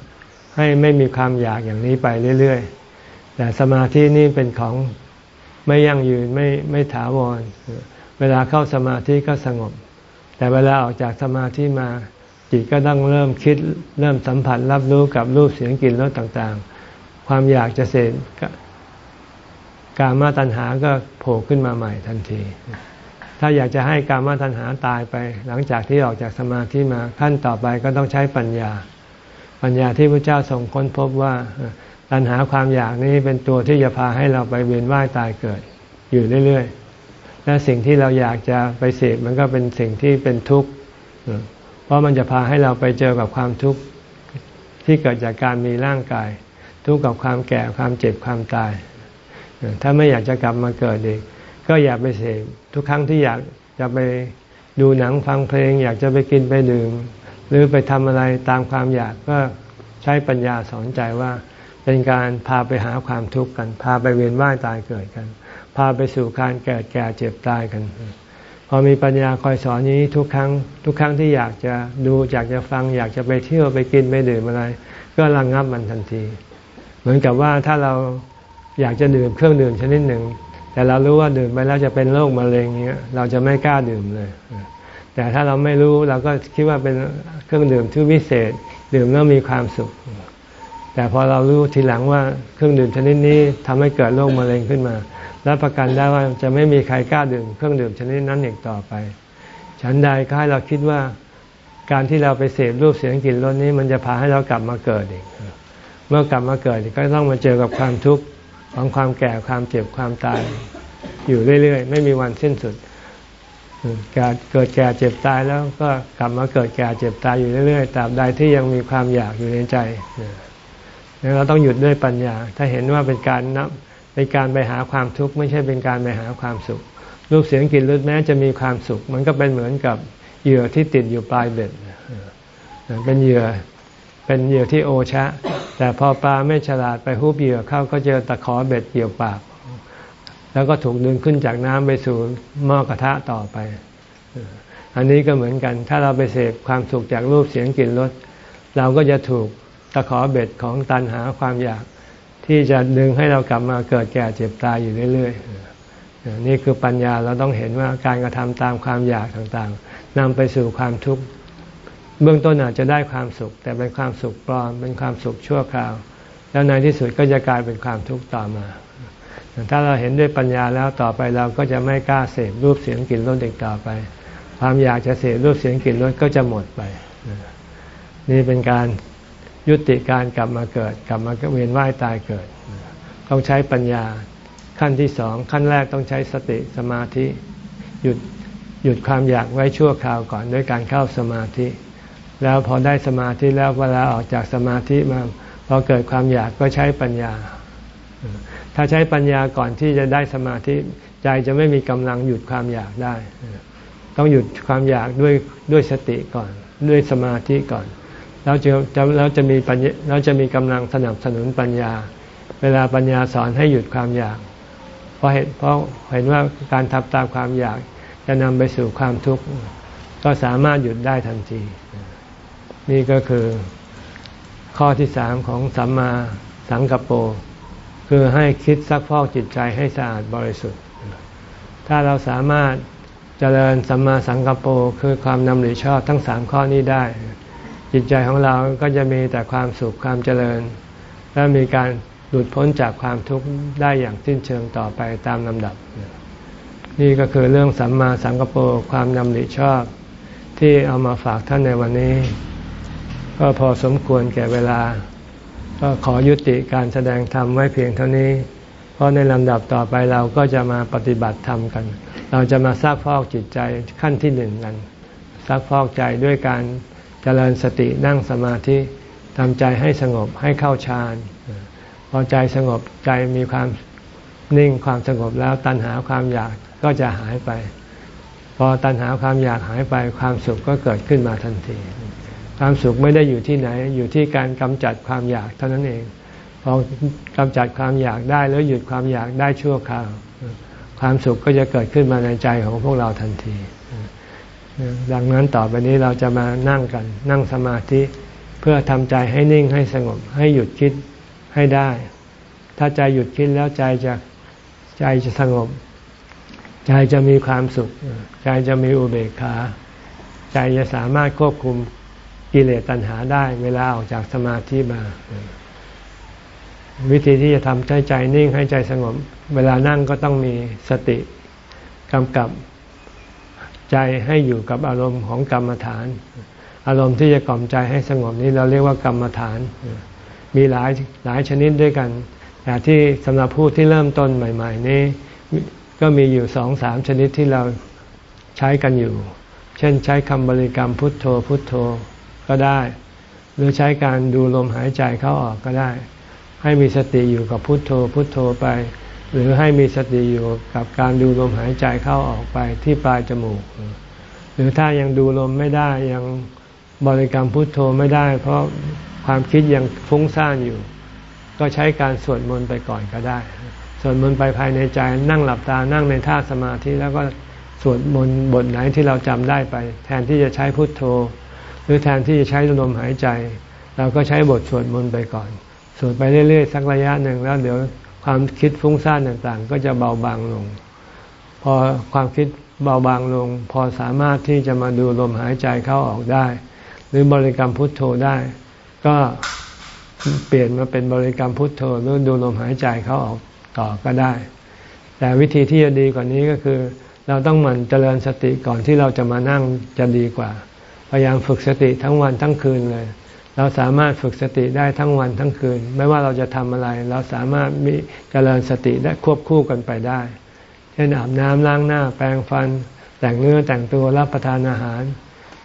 ให้ไม่มีความอยากอย่างนี้ไปเรื่อยๆ แต่สมาธินี่เป็นของ ไม่ยั่งยืนไม่ไม่ถาวร เวลาเข้าสมาธิก็สงบ แต่เวลาออกจากสมาธิมาจิตก็ต้องเริ่มคิดเริ่มสัมผัสรับรู้กับรูปเสียงกลิ่นรสต่างๆ ความอยากจะเสพการมาตัณหาก็โผล่ขึ้นมาใหม่ทันที ถ้าอยากจะให้การมาตัณหาตายไป หลังจากที่ออกจากสมาธิมาขั้นต่อไปก็ต้องใช้ปัญญา ปัญญาที่พระเจ้าทรงค้นพบว่า ตัณหาความอยากนี้เป็นตัวที่จะพาให้เราไปเวียนว่ายตายเกิด อยู่เรื่อยๆ และสิ่งที่เราอยากจะไปเสพมันก็เป็นสิ่งที่เป็นทุกข์ เพราะมันจะพาให้เราไปเจอกับความทุกข์ที่เกิดจากการมีร่างกาย ทุกข์กับความแก่ความเจ็บความตาย ถ้าไม่อยากจะกลับมาเกิดอีก ก็อย่าไปเสพทุกครั้งที่อยากจะไปดูหนังฟังเพลง อยากจะไปกินไปดื่มหรือไปทำอะไรตามความอยากก็ใช้ปัญญาสอนใจว่า เป็นการพาไปหาความทุกข์กัน พาไปเวียนว่ายตายเกิดกัน พาไปสู่การแก่แก่เจ็บตายกัน พอมีปัญญาคอยสอนนี้ทุกครั้ง ทุกครั้งที่อยากจะดูอยากจะฟัง อยากจะไปเที่ยวไปกินไปดื่มอะไร ก็ระงงับมันทันที เหมือนกับว่าถ้าเราอยากจะดื่มเครื่องดื่มชนิดหนึ่ง แต่เรารู้ว่าดื่มไปแล้วจะเป็นโรคมะเร็งเงี้ยเราจะไม่กล้าดื่มเลย แต่ถ้าเราไม่รู้เราก็คิดว่าเป็นเครื่องดื่มที่วิเศษ ดื่มแล้วมีความสุข แต่พอเรารู้ทีหลังว่าเครื่องดื่มชนิดนี้ทำให้เกิดโรคมะเร็งขึ้นมา รับประกันได้ว่าจะไม่มีใครกล้าดื่มเครื่องดื่มชนิดนั้นอีกต่อไป ฉันใดก็ให้เราคิดว่าการที่เราไปเสพรูปเสียงกลิ่นรสนี้ มันจะพาให้เรากลับมาเกิดอีก เมื่อกลับมาเกิดก็ต้องมาเจอกับความทุกข์ของความแก่ความเจ็บความตาย อยู่เรื่อยๆ ไม่มีวันสิ้นสุดการเกิดแก่เจ็บตายแล้วก็กลับมาเกิดแก่เจ็บตายอยู่เรื่อยๆตราบใดที่ยังมีความอยากอยู่ในใจ เราต้องหยุดด้วยปัญญา ถ้าเห็นว่าเป็นการนับเป็นการไปหาความทุกข์ไม่ใช่เป็นการไปหาความสุข รูปเสียงกลิ่นรสแม้จะมีความสุข มันก็เป็นเหมือนกับเหยื่อที่ติดอยู่ปลายเบ็ดเป็นเหยื่อเป็นเหยื่อที่โอชะ แต่พอปลาไม่ฉลาดไปฮุบเหยื่อเข้าก็เจอตะขอเบ็ดเกี่ยวปาก แล้วก็ถูกดึงขึ้นจากน้ำไปสู่หม้อกระทะต่อไป อันนี้ก็เหมือนกัน ถ้าเราไปเสพความสุขจากรูปเสียงกลิ่นรสเราก็จะถูก ตะขอเบ็ดของตันหาความอยากที่จะดึงให้เรากลับมาเกิดแก่เจ็บตายอยู่เรื่อยๆ นี่คือปัญญาเราต้องเห็นว่าการกระทำตามความอยากต่างๆนำไปสู่ความทุกข์เบื้องต้นอาจจะได้ความสุข แต่เป็นความสุขปลอมเป็นความสุขชั่วคราว แล้วในที่สุดก็จะกลายเป็นความทุกข์ต่อมา ถ้าเราเห็นด้วยปัญญาแล้วต่อไปเราก็จะไม่กล้าเสพรูปเสียงกลิ่นรสอีกต่อไป ความอยากจะเสพรูปเสียงกลิ่นรสก็จะหมดไป นี่เป็นการ ยุติการกลับมาเกิด กลับมาเวียนว่ายตายเกิด ต้องใช้ปัญญาขั้นที่สองขั้นแรกต้องใช้สติสมาธิ หยุดหยุดความอยากไว้ชั่วคราวก่อนด้วยการเข้าสมาธิ แล้วพอได้สมาธิแล้วเวลาออกจากสมาธิมาพอเกิดความอยากก็ใช้ปัญญา ถ้าใช้ปัญญาก่อนที่จะได้สมาธิใจจะไม่มีกำลังหยุดความอยากได้ ต้องหยุดความอยากด้วยด้วยสติก่อน ด้วยสมาธิก่อน แล้วจะแล้วจะมีปัญญาแล้วจะมีกำลังสนับสนุนปัญญา เวลาปัญญาสอนให้หยุดความอยาก เพราะเห็นเพราะเห็นว่าการทำตามความอยากจะนำไปสู่ความทุกข์ก็สามารถหยุดได้ทันที นี่ก็คือข้อที่สามของสัมมาสังกัปโปคือให้คิดซักพอกจิตใจให้สะอาดบริสุทธิ์ ถ้าเราสามารถเจริญสัมมาสังกัปโปคือความนำหรือชอบทั้งสามข้อนี้ได้ จิตใจของเราก็จะมีแต่ความสุขความเจริญ และมีการหลุดพ้นจากความทุกข์ได้อย่างสิ้นเชิงต่อไปตามลำดับ นี่ก็คือเรื่องสัมมาสังกปโปความนำหรือชอบ ที่เอามาฝากท่านในวันนี้ ก็พอสมควรแก่เวลา ก็ขอยุติการแสดงธรรมไว้เพียงเท่านี้ เพราะในลำดับต่อไปเราก็จะมาปฏิบัติธรรมกัน เราจะมาซักฟอกจิตใจขั้นที่หนึ่งกันซักฟอกใจด้วยการ เจริญสตินั่งสมาธิทำใจให้สงบให้เข้าฌานพอใจสงบใจมีความนิ่งความสงบแล้วตัณหาความอยากก็จะหายไป พอตัณหาความอยากหายไปความสุขก็เกิดขึ้นมาทันที ความสุขไม่ได้อยู่ที่ไหน อยู่ที่การกำจัดความอยากเท่านั้นเองพอกำจัดความอยากได้แล้วหยุดความอยากได้ชั่วคราว ความสุขก็จะเกิดขึ้นมาในใจของพวกเราทันที ดังนั้นต่อไปนี้เราจะมานั่งกัน นั่งสมาธิเพื่อทำใจให้นิ่งให้สงบ ให้หยุดคิดให้ได้ ถ้าใจหยุดคิดแล้วใจจะใจจะสงบ ใจจะมีความสุข ใจจะมีอุเบกขา ใจจะสามารถควบคุมกิเลสตัณหาได้ เวลาออกจากสมาธิมา วิธีที่จะทำให้ใจนิ่งให้ใจสงบ เวลานั่งก็ต้องมีสติกำกับ ใจให้อยู่กับอารมณ์ของกรรมฐาน อารมณ์ที่จะกล่อมใจให้สงบนี้เราเรียกว่ากรรมฐาน มีหลายหลายชนิดด้วยกัน แต่ที่สำหรับผู้ที่เริ่มต้นใหม่ ๆ นี้ ก็มีอยู่สองสามชนิดที่เราใช้กันอยู่ เช่นใช้คำบริกรรมพุทโธพุทโธก็ได้ หรือใช้การดูลมหายใจเข้าออกก็ได้ ให้มีสติอยู่กับพุทโธพุทโธไป หรือให้มีสติอยู่กับการดูลมหายใจเข้าออกไปที่ปลายจมูก หรือถ้ายังดูลมไม่ได้ยังบริกรรมพุทโธไม่ได้ เพราะความคิดยังฟุ้งซ่านอยู่ ก็ใช้การสวดมนต์ไปก่อนก็ได้ สวดมนต์ไปภายในใจนั่งหลับตานั่งในท่าสมาธิแล้วก็สวดมนต์บทไหนที่เราจำได้ไป แทนที่จะใช้พุทโธ หรือแทนที่จะใช้ลมหายใจ เราก็ใช้บทสวดมนต์ไปก่อนสวดไปเรื่อยๆสักระยะหนึ่งแล้วเดี๋ยว ความคิดฟุ้งซ่านต่างๆ ก็จะเบาบางลง พอความคิดเบาบางลง พอสามารถที่จะมาดูลมหายใจเข้าออกได้ หรือบริกรรมพุทโธได้ ก็เปลี่ยนมาเป็นบริกรรมพุทโธหรือดูลมหายใจเข้าออกต่อก็ได้ แต่วิธีที่จะดีกว่านี้ก็คือเราต้องหมั่นเจริญสติก่อนที่เราจะมานั่งจะดีกว่า พยายามฝึกสติทั้งวันทั้งคืนเลย เราสามารถฝึกสติได้ทั้งวันทั้งคืน ไม่ว่าเราจะทำอะไร เราสามารถมีเจริญสติได้ควบคู่กันไปได้ เช่นอาบน้ำล้างหน้า แปรงฟัน แต่งเนื้อแต่งตัวรับประทานอาหาร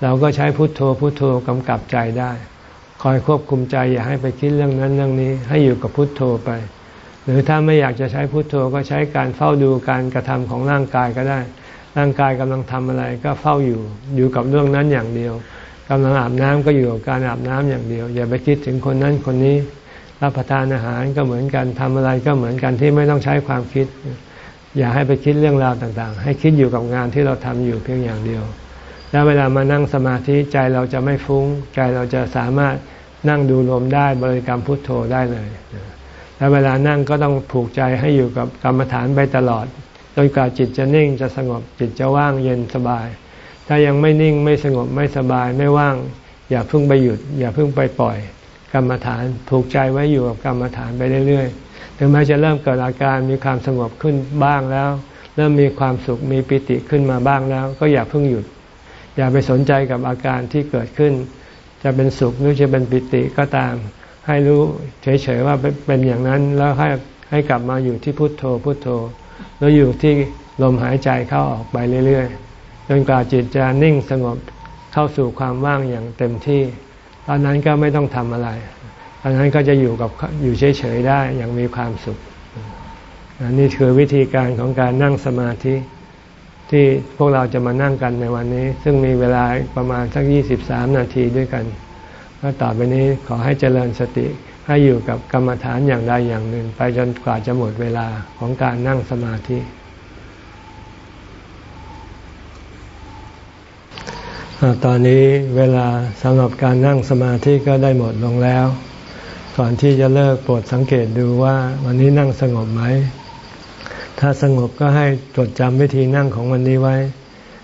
เราก็ใช้พุทโธพุทโธกำกับใจได้ คอยควบคุมใจอย่าให้ไปคิดเรื่องนั้นเรื่องนี้ ให้อยู่กับพุทโธไป หรือถ้าไม่อยากจะใช้พุทโธก็ใช้การเฝ้าดูการกระทำของร่างกายก็ได้ ร่างกายกำลังทำอะไรก็เฝ้าอยู่ อยู่กับเรื่องนั้นอย่างเดียว กำลังอาบน้ำก็อยู่กับการอาบน้ำอย่างเดียว อย่าไปคิดถึงคนนั้นคนนี้ รับประทานอาหารก็เหมือนกันทำอะไรก็เหมือนกันที่ไม่ต้องใช้ความคิด อย่าให้ไปคิดเรื่องราวต่างๆ ให้คิดอยู่กับงานที่เราทำอยู่เพียงอย่างเดียว แล้วเวลามานั่งสมาธิใจเราจะไม่ฟุง้ง ใจเราจะสามารถนั่งดูลมได้บริกรรมพุทโธได้เลย แล้วเวลานั่งก็ต้องผูกใจให้อยู่กับกรรมฐานไปตลอดโดยการจิตจะนิ่งจะสงบจิตจะว่างเย็นสบาย ถ้ายังไม่นิ่งไม่สงบไม่สบายไม่ว่าง อย่าเพิ่งไปหยุด อย่าเพิ่งไปปล่อย กรรมฐานผูกใจไว้อยู่กับกรรมฐานไปเรื่อยๆถึงแม้จะเริ่มเกิดอาการมีความสงบขึ้นบ้างแล้ว เริ่มมีความสุขมีปิติขึ้นมาบ้างแล้ว ก็อย่าเพิ่งหยุด อย่าไปสนใจกับอาการที่เกิดขึ้น จะเป็นสุขหรือจะเป็นปิติก็ตาม ให้รู้เฉยๆว่าเป็นอย่างนั้นแล้วให้ให้กลับมาอยู่ที่พุทโธพุทโธ แล้วอยู่ที่ลมหายใจเข้าออกไปเรื่อยๆ จนกว่าจิตจะนิ่งสงบเข้าสู่ความว่างอย่างเต็มที่ ตอนนั้นก็ไม่ต้องทำอะไร ตอนนั้นก็จะอยู่กับอยู่เฉยๆได้อย่างมีความสุขนี่คือวิธีการของการนั่งสมาธิ ที่พวกเราจะมานั่งกันในวันนี้ ซึ่งมีเวลาประมาณสักยี่สิบสามนาทีด้วยกันแล้วต่อไปนี้ขอให้เจริญสติให้อยู่กับกรรมฐานอย่างใดอย่างหนึ่ง ไปจนกว่าจะหมดเวลาของการนั่งสมาธิ ตอนนี้เวลาสำหรับการนั่งสมาธิก็ได้หมดลงแล้ว ก่อนที่จะเลิกโปรดสังเกตดูว่าวันนี้นั่งสงบไหม ถ้าสงบก็ให้จดจำวิธีนั่งของวันนี้ไว้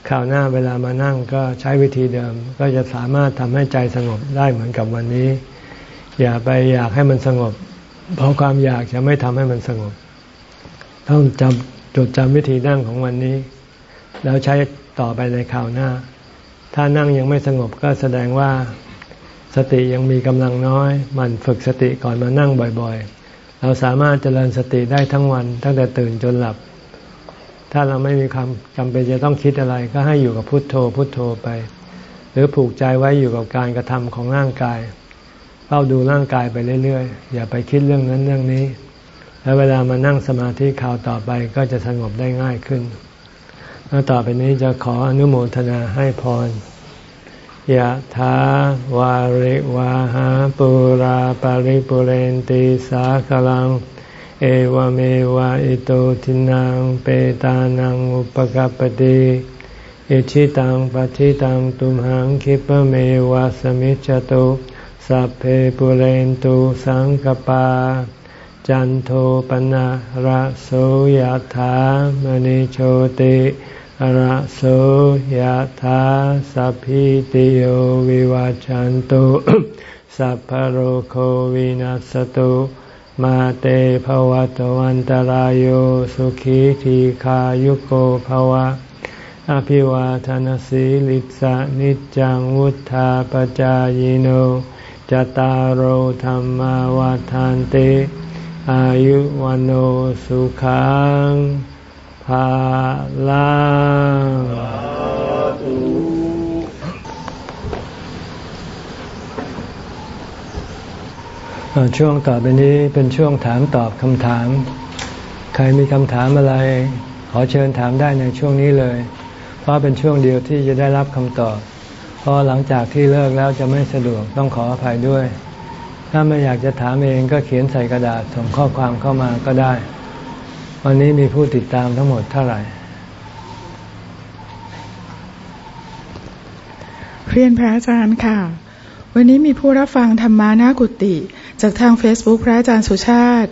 ข่าวหน้าเวลามานั่งก็ใช้วิธีเดิม ก็จะสามารถทำให้ใจสงบได้เหมือนกับวันนี้ อย่าไปอยากให้มันสงบ เพราะความอยากจะไม่ทำให้มันสงบ ต้องจำจดจำวิธีนั่งของวันนี้ แล้วใช้ต่อไปในข่าวหน้า ถ้านั่งยังไม่สงบก็แสดงว่าสติยังมีกำลังน้อยมันฝึกสติก่อนมานั่งบ่อยๆ เราสามารถเจริญสติได้ทั้งวัน ตั้งแต่ตื่นจนหลับ ถ้าเราไม่มีความจำเป็นจะต้องคิดอะไร ก็ให้อยู่กับพุทโธพุทโธไป หรือผูกใจไว้อยู่กับการกระทำของร่างกายเฝ้าดูร่างกายไปเรื่อยๆ อย่าไปคิดเรื่องนั้นเรื่องนี้ แล้วเวลามานั่งสมาธิข่าวต่อไปก็จะสงบได้ง่ายขึ้น แล้วต่อไปนี้จะขออนุโมทนาให้พรยะถาวาริวาหาปุราปาริปุเรนติสากลัง เอวเมวะอิโตทินังเปตานังอุปกปติอิชิตังปฏิตังตุมหังคิปเมวะสมิจจตุสัพเพปุเรนตุสังกปา จันโทปนะระโสยถามณิโชติระโสยธาสัพพิติโยวิวาจันตุสัพพโรโควินัสตุมาเตภวัตวันตารโยสุขีทีขายุโกภวะ อภิวาทานสีลิสะนิจังวุธาปจายโนจตารโธรรมวาทานเต อายุวันโอสุขังภาลังช่วงต่อไปนี้เป็นช่วงถามตอบคำถาม ใครมีคำถามอะไร ขอเชิญถามได้ในช่วงนี้เลย เพราะเป็นช่วงเดียวที่จะได้รับคำตอบ เพราะหลังจากที่เลิกแล้วจะไม่สะดวกต้องขออภัยด้วย ถ้าไม่อยากจะถามเองก็เขียนใส่กระดาษส่งข้อความเข้ามาก็ได้ วันนี้มีผู้ติดตามทั้งหมดเท่าไหร่ เรียนพระอาจารย์ค่ะ วันนี้มีผู้รับฟังธรรมานากุติ จากทาง Facebook พระอาจารย์สุชาติ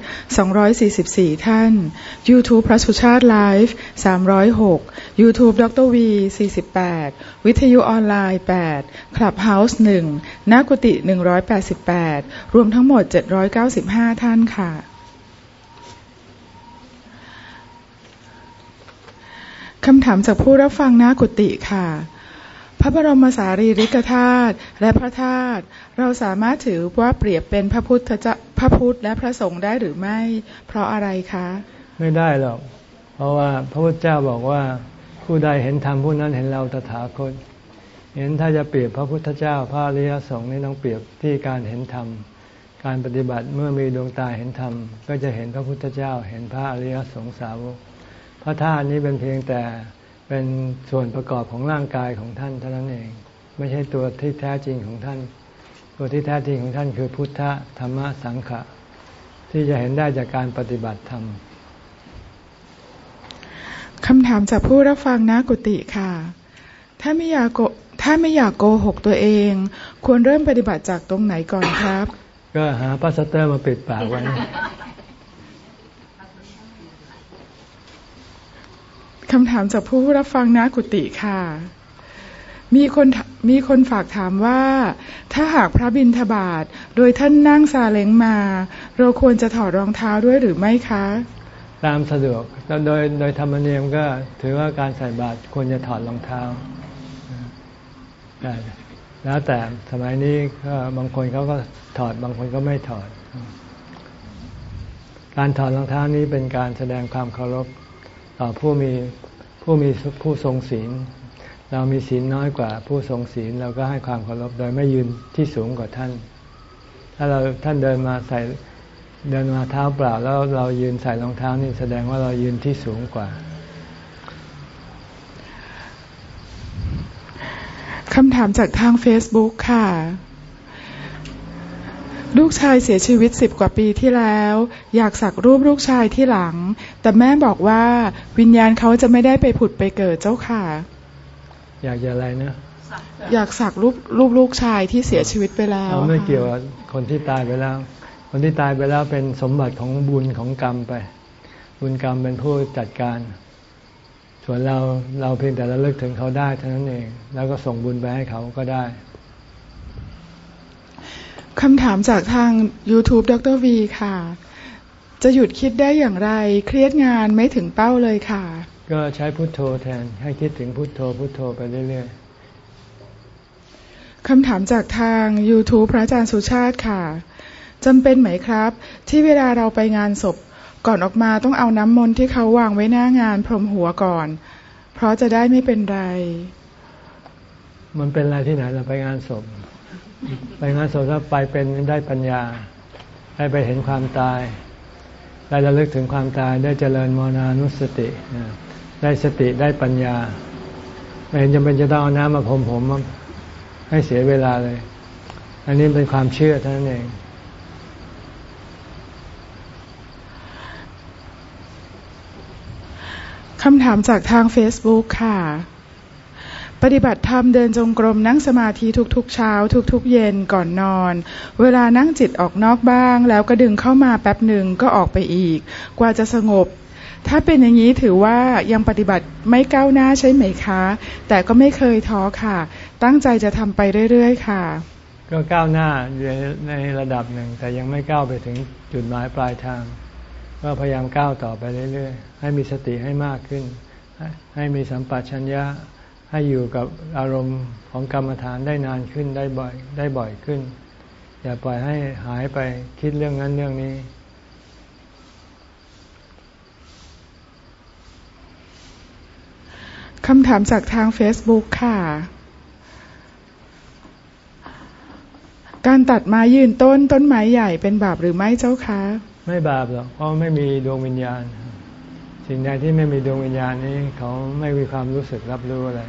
244 ท่าน YouTube พระสุชาติไลฟ์306 YouTube ดร V 48 วิทยุออนไลน์ 8 Clubhouse 1นากุติ 188 รวมทั้งหมด 795 ท่านค่ะคำถามจากผู้รับฟังนากุติค่ะ พระบรมสารีริกธาตุและพระธาตุเราสามารถถือว่าเปรียบเป็นพระพุทธเจ้าพระพุทธและพระสงฆ์ได้หรือไม่ เพราะอะไรคะ ไม่ได้หรอก เพราะว่าพระพุทธเจ้าบอกว่าผู้ใดเห็นธรรมผู้นั้นเห็นเราตถาคตเห็นถ้าจะเปรียบพระพุทธเจ้าพระอริยสงฆ์นี่ต้องเปรียบที่การเห็นธรรม การปฏิบัติเมื่อมีดวงตาเห็นธรรม ก็จะเห็นพระพุทธเจ้า เห็นพระอริยสงสาวก พระธาตุนี้เป็นเพียงแต่ เป็นส่วนประกอบของร่างกายของท่านเท่านั้นเอง ไม่ใช่ตัวที่แท้จริงของท่าน ตัวที่แท้จริงของท่านคือพุทธธรรมสังขะที่จะเห็นได้จากการปฏิบัติธรรมคำถามจากผู้รับฟังหน้ากุฏิค่ะ ถ้าไม่อยากโกถ้าไม่อยากโกหกตัวเอง ควรเริ่มปฏิบัติจากตรงไหนก่อนครับ ก็หาพลาสเตอร์มาปิดปากไว้ คำถามจากผู้รับฟังหน้ากุฏิค่ะ มีคนมีคนฝากถามว่า ถ้าหากพระบิณฑบาตโดยท่านนั่งซาเล้งมา เราควรจะถอดรองเท้าด้วยหรือไม่คะ ตามสะดวกโดยโดยธรรมเนียมก็ถือว่าการใส่บาตรควรจะถอดรองเท้าแล้วแต่สมัยนี้ก็บางคนเขาก็ถอดบางคนก็ไม่ถอด การถอดรองเท้านี้เป็นการแสดงความเคารพ ต่อผู้มีผู้มีผู้ทรงศีล เรามีศีลน้อยกว่า ผู้ทรงศีลเราก็ให้ความเคารพโดยไม่ยืนที่สูงกว่าท่าน ถ้าเราท่านเดินมาใส่เดินมาเท้าเปล่าแล้วเรายืนใส่รองเท้านี่แสดงว่าเรายืนที่สูงกว่าคำถามจากทาง Facebook ค่ะ ลูกชายเสียชีวิตสิบกว่าปีที่แล้ว อยากสักรูปลูกชายที่หลัง แต่แม่บอกว่าวิญญาณเขาจะไม่ได้ไปผุดไปเกิดเจ้าค่ะ อยากจะอะไรนะอยากสักรูปรูปลูกชายที่เสียชีวิตไปแล้วไม่เกี่ยวกับคนที่ตายไปแล้ว คนที่ตายไปแล้วเป็นสมบัติของบุญของกรรมไป บุญกรรมเป็นผู้จัดการ ส่วนเราเราเพียงแต่ระลึกถึงเขาได้เท่านั้นเอง แล้วก็ส่งบุญไปให้เขาก็ได้ คำถามจากทาง YouTube ดรวีค่ะ จะหยุดคิดได้อย่างไร เครียดงานไม่ถึงเป้าเลยค่ะ ก็ใช้พุทโธแทน ให้คิดถึงพุทโธพุทโธไปเรื่อยๆคำถามจากทาง YouTube พระอาจารย์สุชาติค่ะจำเป็นไหมครับ ที่เวลาเราไปงานศพก่อนออกมาต้องเอาน้ำมนต์ที่เขาวางไว้หน้างานพรมหัวก่อน เพราะจะได้ไม่เป็นไร มันเป็นอะไรที่ไหนเราไปงานศพ ไปงานศพแล้วไปเป็นได้ปัญญา ได้ไปเห็นความตาย ได้ระลึกถึงความตายได้เจริญมรณานุสติ ได้สติได้ปัญญา ไม่เห็นจำเป็นจะต้องเอาน้ำมาพรมผมให้เสียเวลาเลย อันนี้เป็นความเชื่อเท่านั้นเองคำถามจากทาง Facebook ค่ะ ปฏิบัติธรรมเดินจงกรมนั่งสมาธิทุกๆเช้า ทุกๆ เย็นก่อนนอน เวลานั่งจิตออกนอกบ้าง แล้วก็ดึงเข้ามาแป๊บหนึ่งก็ออกไปอีก กว่าจะสงบ ถ้าเป็นอย่างนี้ถือว่ายังปฏิบัติไม่ก้าวหน้าใช่ไหมคะ แต่ก็ไม่เคยท้อค่ะ ตั้งใจจะทำไปเรื่อยๆค่ะ ก็ก้าวหน้าในระดับหนึ่ง แต่ยังไม่ก้าวไปถึงจุดหมายปลายทาง ก็พยายามก้าวต่อไปเรื่อยๆ ให้มีสติให้มากขึ้น ให้มีสัมปชัญญะ ให้อยู่กับอารมณ์ของกรรมฐานได้นานขึ้นได้บ่อยได้บ่อยขึ้น อย่าปล่อยให้หายไปคิดเรื่องนั้นเรื่องนี้คำถามจากทาง Facebook ค่ะ การตัดไม้ยืนต้นต้นไม้ใหญ่เป็นบาปหรือไม่เจ้าคะ ไม่บาปหรอกเพราะไม่มีดวงวิญญาณ สิ่งใดที่ไม่มีดวงวิญญาณนี้เขาไม่มีความรู้สึกรับรู้อะไร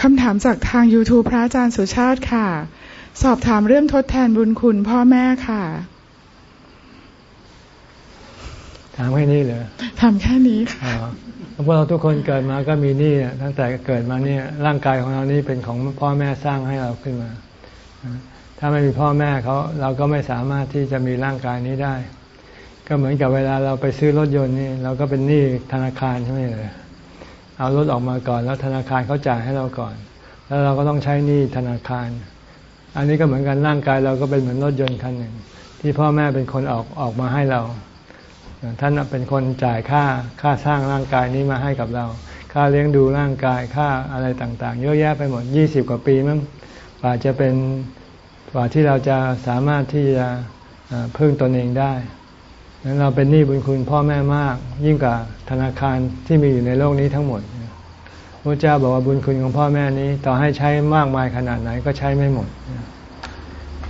คำถามจากทาง YouTube พระอาจารย์สุชาติค่ะ สอบถามเรื่องทดแทนบุญคุณพ่อแม่ค่ะ ถามแค่นี้เหรอถามแค่นี้ค่ะเพราะเราทุกคนเกิดมาก็มีนี่ตั้งแต่เกิดมาเนี่ยร่างกายของเรานี่เป็นของพ่อแม่สร้างให้เราขึ้นมา ถ้าไม่มีพ่อแม่เขาเราก็ไม่สามารถที่จะมีร่างกายนี้ได้ ก็เหมือนกับเวลาเราไปซื้อรถยนต์นี่เราก็เป็นหนี้ธนาคารใช่ไหมเลย เอารถออกมาก่อน แล้วธนาคารเขาจ่ายให้เราก่อน แล้วเราก็ต้องใช้หนี้ธนาคาร อันนี้ก็เหมือนกันร่างกายเราก็เป็นเหมือนรถยนต์คันหนึ่ง ที่พ่อแม่เป็นคนออกออกมาให้เรา ท่านเป็นคนจ่ายค่าค่าสร้างร่างกายนี้มาให้กับเรา ค่าเลี้ยงดูร่างกายค่าอะไรต่างๆ เยอะแยะไปหมดยี่สิบกว่าปีมั้งกว่าจะเป็นกว่าที่เราจะสามารถที่จะพึ่งตนเองได้ นั้นเราเป็นหนี้บุญคุณพ่อแม่มาก ยิ่งกว่าธนาคารที่มีอยู่ในโลกนี้ทั้งหมดพระเจ้าบอกว่าบุญคุณของพ่อแม่นี้ ต่อให้ใช้มากมายขนาดไหนก็ใช้ไม่หมด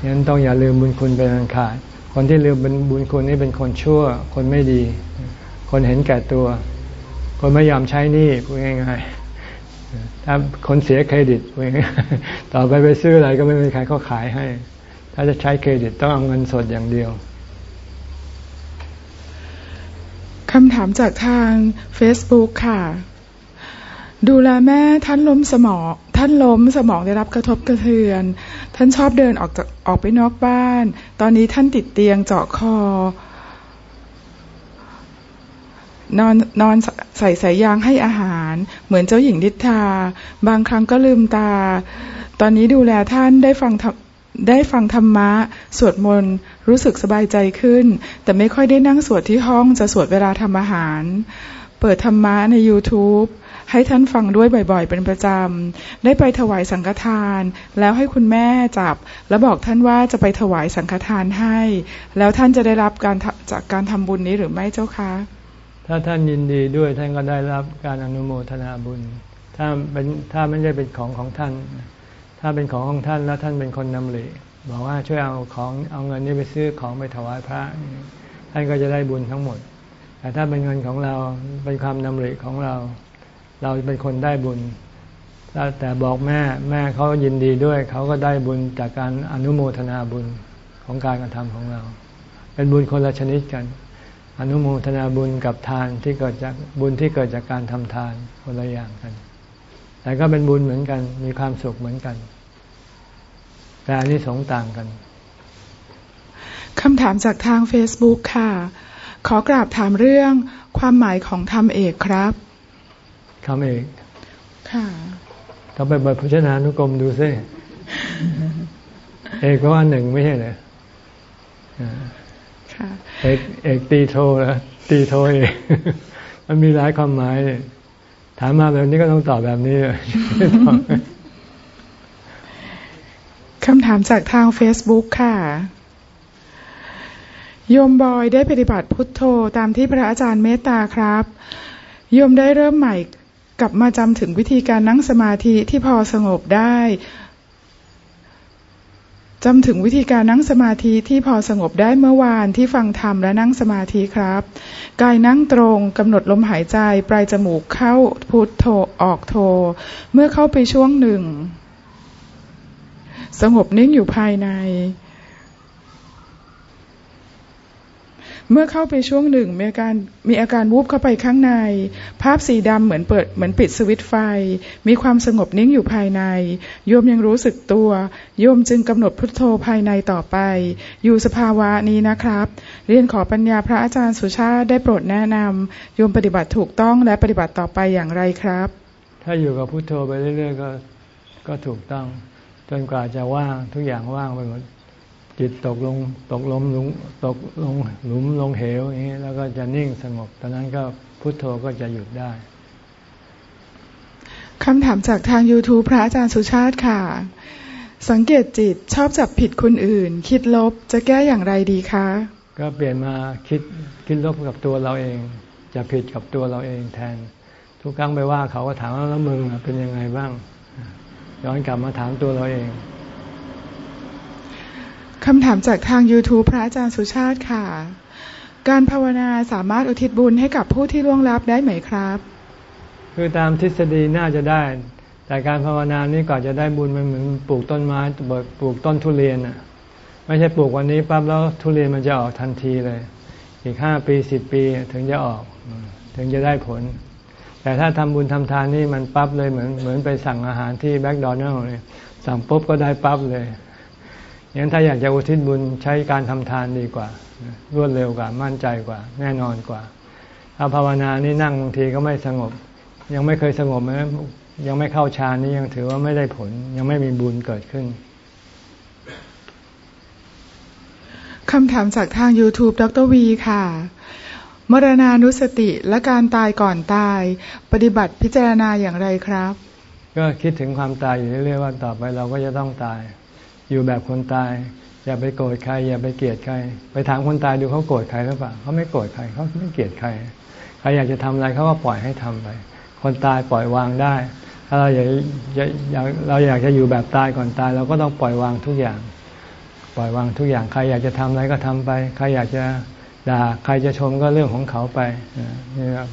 งั้นต้องอย่าลืมบุญคุณเป็นอันขาด คนที่ลืมบุญคุณนี่เป็นคนชั่ว คนไม่ดี คนเห็นแก่ตัว คนไม่ยอมใช้หนี้พูดง่ายๆถ้าคนเสียเครดิตพูดง่ายต่อไปไปซื้ออะไรก็ไม่มีใครเขาขายให้ ถ้าจะใช้เครดิตต้องเอาเงินสดอย่างเดียว คำถามจากทาง Facebook ค่ะ ดูแลแม่ท่านล้มสมอง ท่านล้มสมองได้รับกระทบกระเทือน ท่านชอบเดินออกจากออกไปนอกบ้าน ตอนนี้ท่านติดเตียงเจาะคอนอนนอนใส่สายยางให้อาหาร เหมือนเจ้าหญิงนิทาบางครั้งก็ลืมตา ตอนนี้ดูแลท่านได้ฟังได้ฟังธรรมะ สวดมนต์ รู้สึกสบายใจขึ้น แต่ไม่ค่อยได้นั่งสวดที่ห้องจะสวดเวลาทำอาหาร เปิดธรรมะใน YouTube ให้ท่านฟังด้วยบ่อยๆ เป็นประจำ ได้ไปถวายสังฆทาน แล้วให้คุณแม่จับ แล้วบอกท่านว่าจะไปถวายสังฆทานให้ แล้วท่านจะได้รับการจากการทำบุญนี้หรือไม่เจ้าคะ ถ้าท่านยินดีด้วยท่านก็ได้รับการอนุโมทนาบุญ ถ้าเป็นถ้าไม่ใช่เป็นของของท่าน ถ้าเป็นของของท่านแล้วท่านเป็นคนนำเหล บอกว่าช่วยเอาของเอาเงินนี้ไปซื้อของไปถวายพระท่านก็จะได้บุญทั้งหมด แต่ถ้าเป็นเงินของเราเป็นความนำเหลของเรา เราเป็นคนได้บุญแต่บอกแม่แม่เขายินดีด้วยเขาก็ได้บุญจากการอนุโมทนาบุญของการกระทำของเรา เป็นบุญคนละชนิดกัน อนุโมทนาบุญกับทานที่เกิดจากบุญที่เกิดจากการทำทานคนละอย่างกัน แต่ก็เป็นบุญเหมือนกันมีความสุขเหมือนกัน แต่อันนี้สงต่างกันคำถามจากทาง Facebook ค่ะ ขอกราบถามเรื่องความหมายของธรรมเอกครับคำเอกค่ะต้องไปเปิดพจนานุกรมดูซิเอกก็ว่าหนึ่งไม่ใช่เหรอเอกเอกตีโทแล้วตีโทเอกมันมีหลายความหมาย ถามมาแบบนี้ก็ต้องตอบแบบนี้ คำถามจากทาง Facebook ค่ะ โยมบอยได้ปฏิบัติพุทโธตามที่พระอาจารย์เมตตาครับ โยมได้เริ่มใหม่กลับมาจำถึงวิธีการนั่งสมาธิที่พอสงบได้จำถึงวิธีการนั่งสมาธิที่พอสงบได้เมื่อวานที่ฟังธรรมและนั่งสมาธิครับ กายนั่งตรงกำหนดลมหายใจ ปลายจมูกเข้าพุทโธออกโธ เมื่อเข้าไปช่วงหนึ่ง สงบนิ่งอยู่ภายใน เมื่อเข้าไปช่วงหนึ่งมีอาการมีอาการวูบเข้าไปข้างใน ภาพสีดำเหมือนเปิดเหมือนปิดสวิตไฟ มีความสงบนิ่งอยู่ภายใน โยมยังรู้สึกตัว โยมจึงกำหนดพุทโธภายในต่อไป อยู่สภาวะนี้นะครับ เรียนขอปัญญาพระอาจารย์สุชาติได้โปรดแนะนำโยมปฏิบัติถูกต้องและปฏิบัติต่อไปอย่างไรครับ ถ้าอยู่กับพุทโธไปเรื่อยๆก็ก็ถูกต้อง จนกว่าจะว่างทุกอย่างว่างไปหมดจิตตกลงตกลมลุงตกลงหลุมลงเหวอย่างนี้แล้วก็จะนิ่งสงบ ตอนนั้นก็พุทโธก็จะหยุดได้คำถามจากทาง YouTube พระอาจารย์สุชาติค่ะ สังเกตจิตชอบจับผิดคนอื่น คิดลบจะแก้อย่างไรดีคะ ก็เปลี่ยนมาคิดคิดลบกับตัวเราเองจะผิดกับตัวเราเองแทน ทุกครั้งไปว่าเขาก็ถามว่าแล้วมึงเป็นยังไงบ้าง ย้อนกลับมาถามตัวเราเองคำถามจากทาง YouTube พระอาจารย์สุชาติค่ะ การภาวนาสามารถอุทิศบุญให้กับผู้ที่ล่วงลับได้ไหมครับ คือตามทฤษฎีน่าจะได้ แต่การภาวนานี้ก่อนจะได้บุญมันเหมือนปลูกต้นไม้ปลูกต้นทุเรียนอะ ไม่ใช่ปลูกวันนี้ปั๊บแล้วทุเรียนมันจะออกทันทีเลย อีกห้าปีสิบปีถึงจะออก ถึงจะได้ผล แต่ถ้าทำบุญทำทานนี่มันปั๊บเลยเหมือนเหมือนไปสั่งอาหารที่แบ็กดอนนัลเลยสั่งปุ๊บก็ได้ปั๊บเลยอย่างถ้าอยากจะอุทิศบุญใช้การทำทานดีกว่า รวดเร็วกว่ามั่นใจกว่า แน่นอนกว่าถ้าภาวนานี่นั่งบางทีก็ไม่สงบ ยังไม่เคยสงบไหมยังไม่เข้าฌานนี่ยังถือว่าไม่ได้ผล ยังไม่มีบุญเกิดขึ้นคำถามจากทาง YouTube ดรวีค่ะ มรณานุสติและการตายก่อนตาย ปฏิบัติพิจารณาอย่างไรครับ ก็คิดถึงความตายอยู่เรื่อยๆว่าต่อไปเราก็จะต้องตาย อยู่แบบคนตาย อย่าไปโกรธใคร อย่าไปเกลียดใคร ไปถามคนตายดูเขาโกรธใครหรือเปล่าเขาไม่โกรธใครเขาไม่เกลียดใครใครอยากจะทำอะไรเขาก็ปล่อยให้ทำไป คนตายปล่อยวางได้ ถ้าเราอยากอยากเราอยากจะอยู่แบบตายก่อนตาย เราก็ต้องปล่อยวางทุกอย่าง ปล่อยวางทุกอย่างใครอยากจะทำอะไรก็ทำไป ใครอยากจะ ด่าใครจะชมก็เรื่องของเขาไปนี่ครับ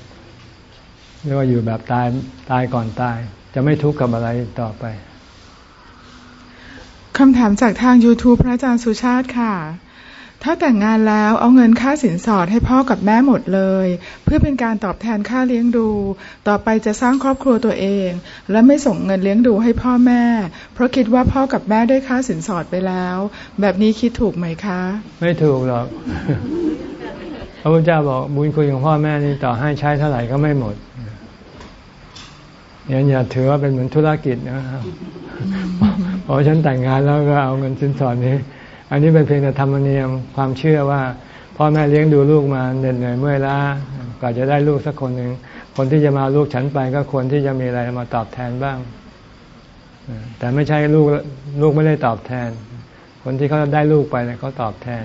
เรียกว่าอยู่แบบตายตายก่อนตาย จะไม่ทุกข์กับอะไรต่อไปคำถามจากทาง YouTube พระอาจารย์สุชาติค่ะ ถ้าแต่งงานแล้วเอาเงินค่าสินสอดให้พ่อกับแม่หมดเลย เพื่อเป็นการตอบแทนค่าเลี้ยงดู ต่อไปจะสร้างครอบครัวตัวเอง และไม่ส่งเงินเลี้ยงดูให้พ่อแม่ เพราะคิดว่าพ่อกับแม่ได้ค่าสินสอดไปแล้ว แบบนี้คิดถูกไหมคะ ไม่ถูกหรอกพระพุทธเจ้าบอกบุญคุณของพ่อแม่นี่ต่อให้ใช้เท่าไหร่ก็ไม่หมดอย่างอย่าถือว่าเป็นเหมือนธุรกิจนะครับพอฉันแต่งงานแล้วก็เอาเงินสินสอดนี้ อันนี้เป็นเพียงแต่ธรรมเนียมความเชื่อว่าพ่อแม่เลี้ยงดูลูกมาเหน็ดเหนื่อยเมื่อยล้ากว่าจะได้ลูกสักคนหนึ่งคนที่จะมาลูกฉันไปก็ควรที่จะมีอะไรมาตอบแทนบ้าง แต่ไม่ใช่ลูกลูกไม่ได้ตอบแทน คนที่เขาได้ลูกไปเนี่ยเขาตอบแทน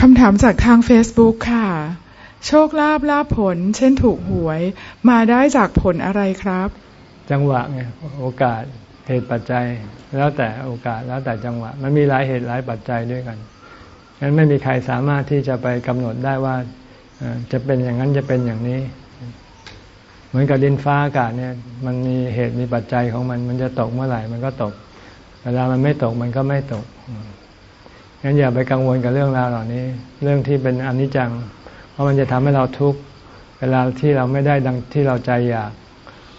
คำถามจากทาง Facebook ค่ะ โชคลาภลาภผล เช่นถูกหวย มาได้จากผลอะไรครับ จังหวะไงโอกาส เหตุปัจจัยแล้วแต่โอกาสแล้วแต่จังหวะ มันมีหลายเหตุหลายปัจจัยด้วยกันงั้นไม่มีใครสามารถที่จะไปกำหนดได้ว่าจะเป็นอย่างนั้นจะเป็นอย่างนี้ เหมือนกับดินฟ้าอากาศเนี่ย มันมีเหตุมีปัจจัยของมัน มันจะตกเมื่อไหร่มันก็ตก เวลามันไม่ตกมันก็ไม่ตกงั้นอย่าไปกังวลกับเรื่องราวเหล่านี้ เรื่องที่เป็นอนิจจัง เพราะมันจะทำให้เราทุกข์เวลาที่เราไม่ได้ดังที่เราใจอยาก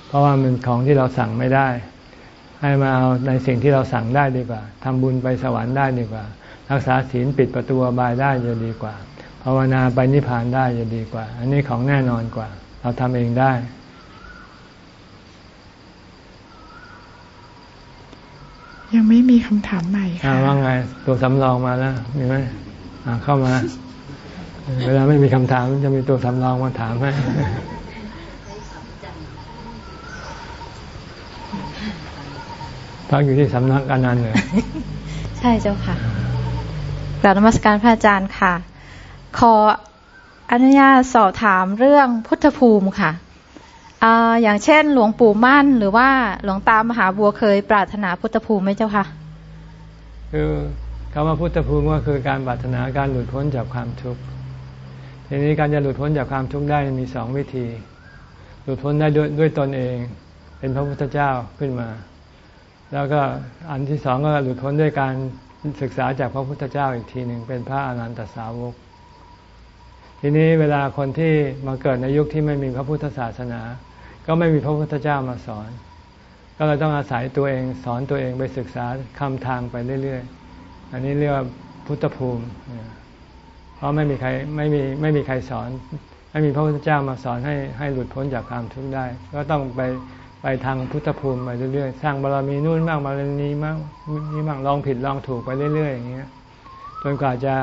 เพราะว่ามันของที่เราสั่งไม่ได้ ให้มาเอาในสิ่งที่เราสั่งได้ดีกว่าทำบุญไปสวรรค์ได้ดีกว่า รักษาศีลปิดประตูบายได้จะดีกว่าภาวนาไปนิพพานได้จะดีกว่า อันนี้ของแน่นอนกว่า เราทำเองได้ยังไม่มีคำถามใหม่ค่ะว่าไง ตัวสำรองมาแล้วมีไหมเข้ามา เวลาไม่มีคำถามจะมีตัวสำรองมาถามให้ พักอยู่ที่สำนักอนันต์เลยใช่เจ้าค่ะกราบนมัสการพระอาจารย์ค่ะ ขออนุญาตสอบถามเรื่องพุทธภูมิค่ะอย่างเช่น หลวงปู่มั่น หรือว่าหลวงตามหาบัวเคย ปรารถนาพุทธภูมิไหมเจ้าคะคือคำว่าพุทธภูมิก็คือการปรารถนาการหลุดพ้นจากความทุกข์ทีนี้การจะหลุดพ้นจากความทุกข์ได้มีสองวิธี หลุดพ้นได้ด้วยด้วยตนเอง เป็นพระพุทธเจ้าขึ้นมา แล้วก็อันที่สองก็หลุดพ้นด้วยการศึกษาจากพระพุทธเจ้าอีกทีหนึ่งเป็นพระอนันตสาวก ทีนี้เวลาคนที่มาเกิดในยุคที่ไม่มีพระพุทธศาสนา ก็ไม่มีพระพุทธเจ้ามาสอน ก็เลยต้องอาศัยตัวเองสอนตัวเองไปศึกษาคำทางไปเรื่อยๆ อันนี้เรียกว่าพุทธภูมิ เพราะไม่มีใครไม่มีไม่มีใครสอน ไม่มีพระพุทธเจ้ามาสอนให้ให้หลุดพ้นจากความทุกข์ได้ ก็ต้องไป ไปทางพุทธภูมิไปเรื่อยๆ สร้างบารมีนู่นบ้างบารมีนี้บ้างนี่บ้างลองผิดลองถูกไปเรื่อยๆอย่างเงี้ยจนกว่าจะ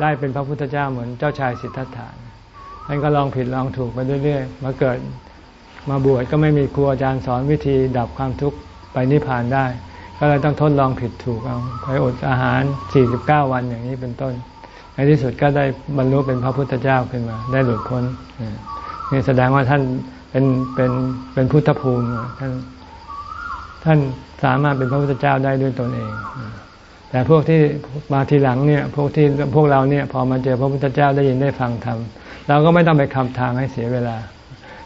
ได้เป็นพระพุทธเจ้าเหมือนเจ้าชายสิทธัตถะท่านก็ลองผิดลองถูกไปเรื่อยๆ มาเกิดมาบวชก็ไม่มีครูอาจารย์สอนวิธีดับความทุกข์ไปนิพพานได้ ก็เลยต้องทดลองผิดถูกเอาไปอดอาหาร 49 วันอย่างนี้เป็นต้น ในที่สุดก็ได้บรรลุเป็นพระพุทธเจ้าขึ้นมา ได้หลุดพ้นนี่แสดงว่าท่าน เป็นเป็นเป็นพุทธภูมิท่านท่านสามารถเป็นพระพุทธเจ้าได้ด้วยตนเอง แต่พวกที่มาทีหลังเนี่ย พวกที่พวกเราเนี่ยพอมาเจอพระพุทธเจ้าได้ยินได้ฟังธรรมเราก็ไม่ต้องไปคำทางให้เสียเวลา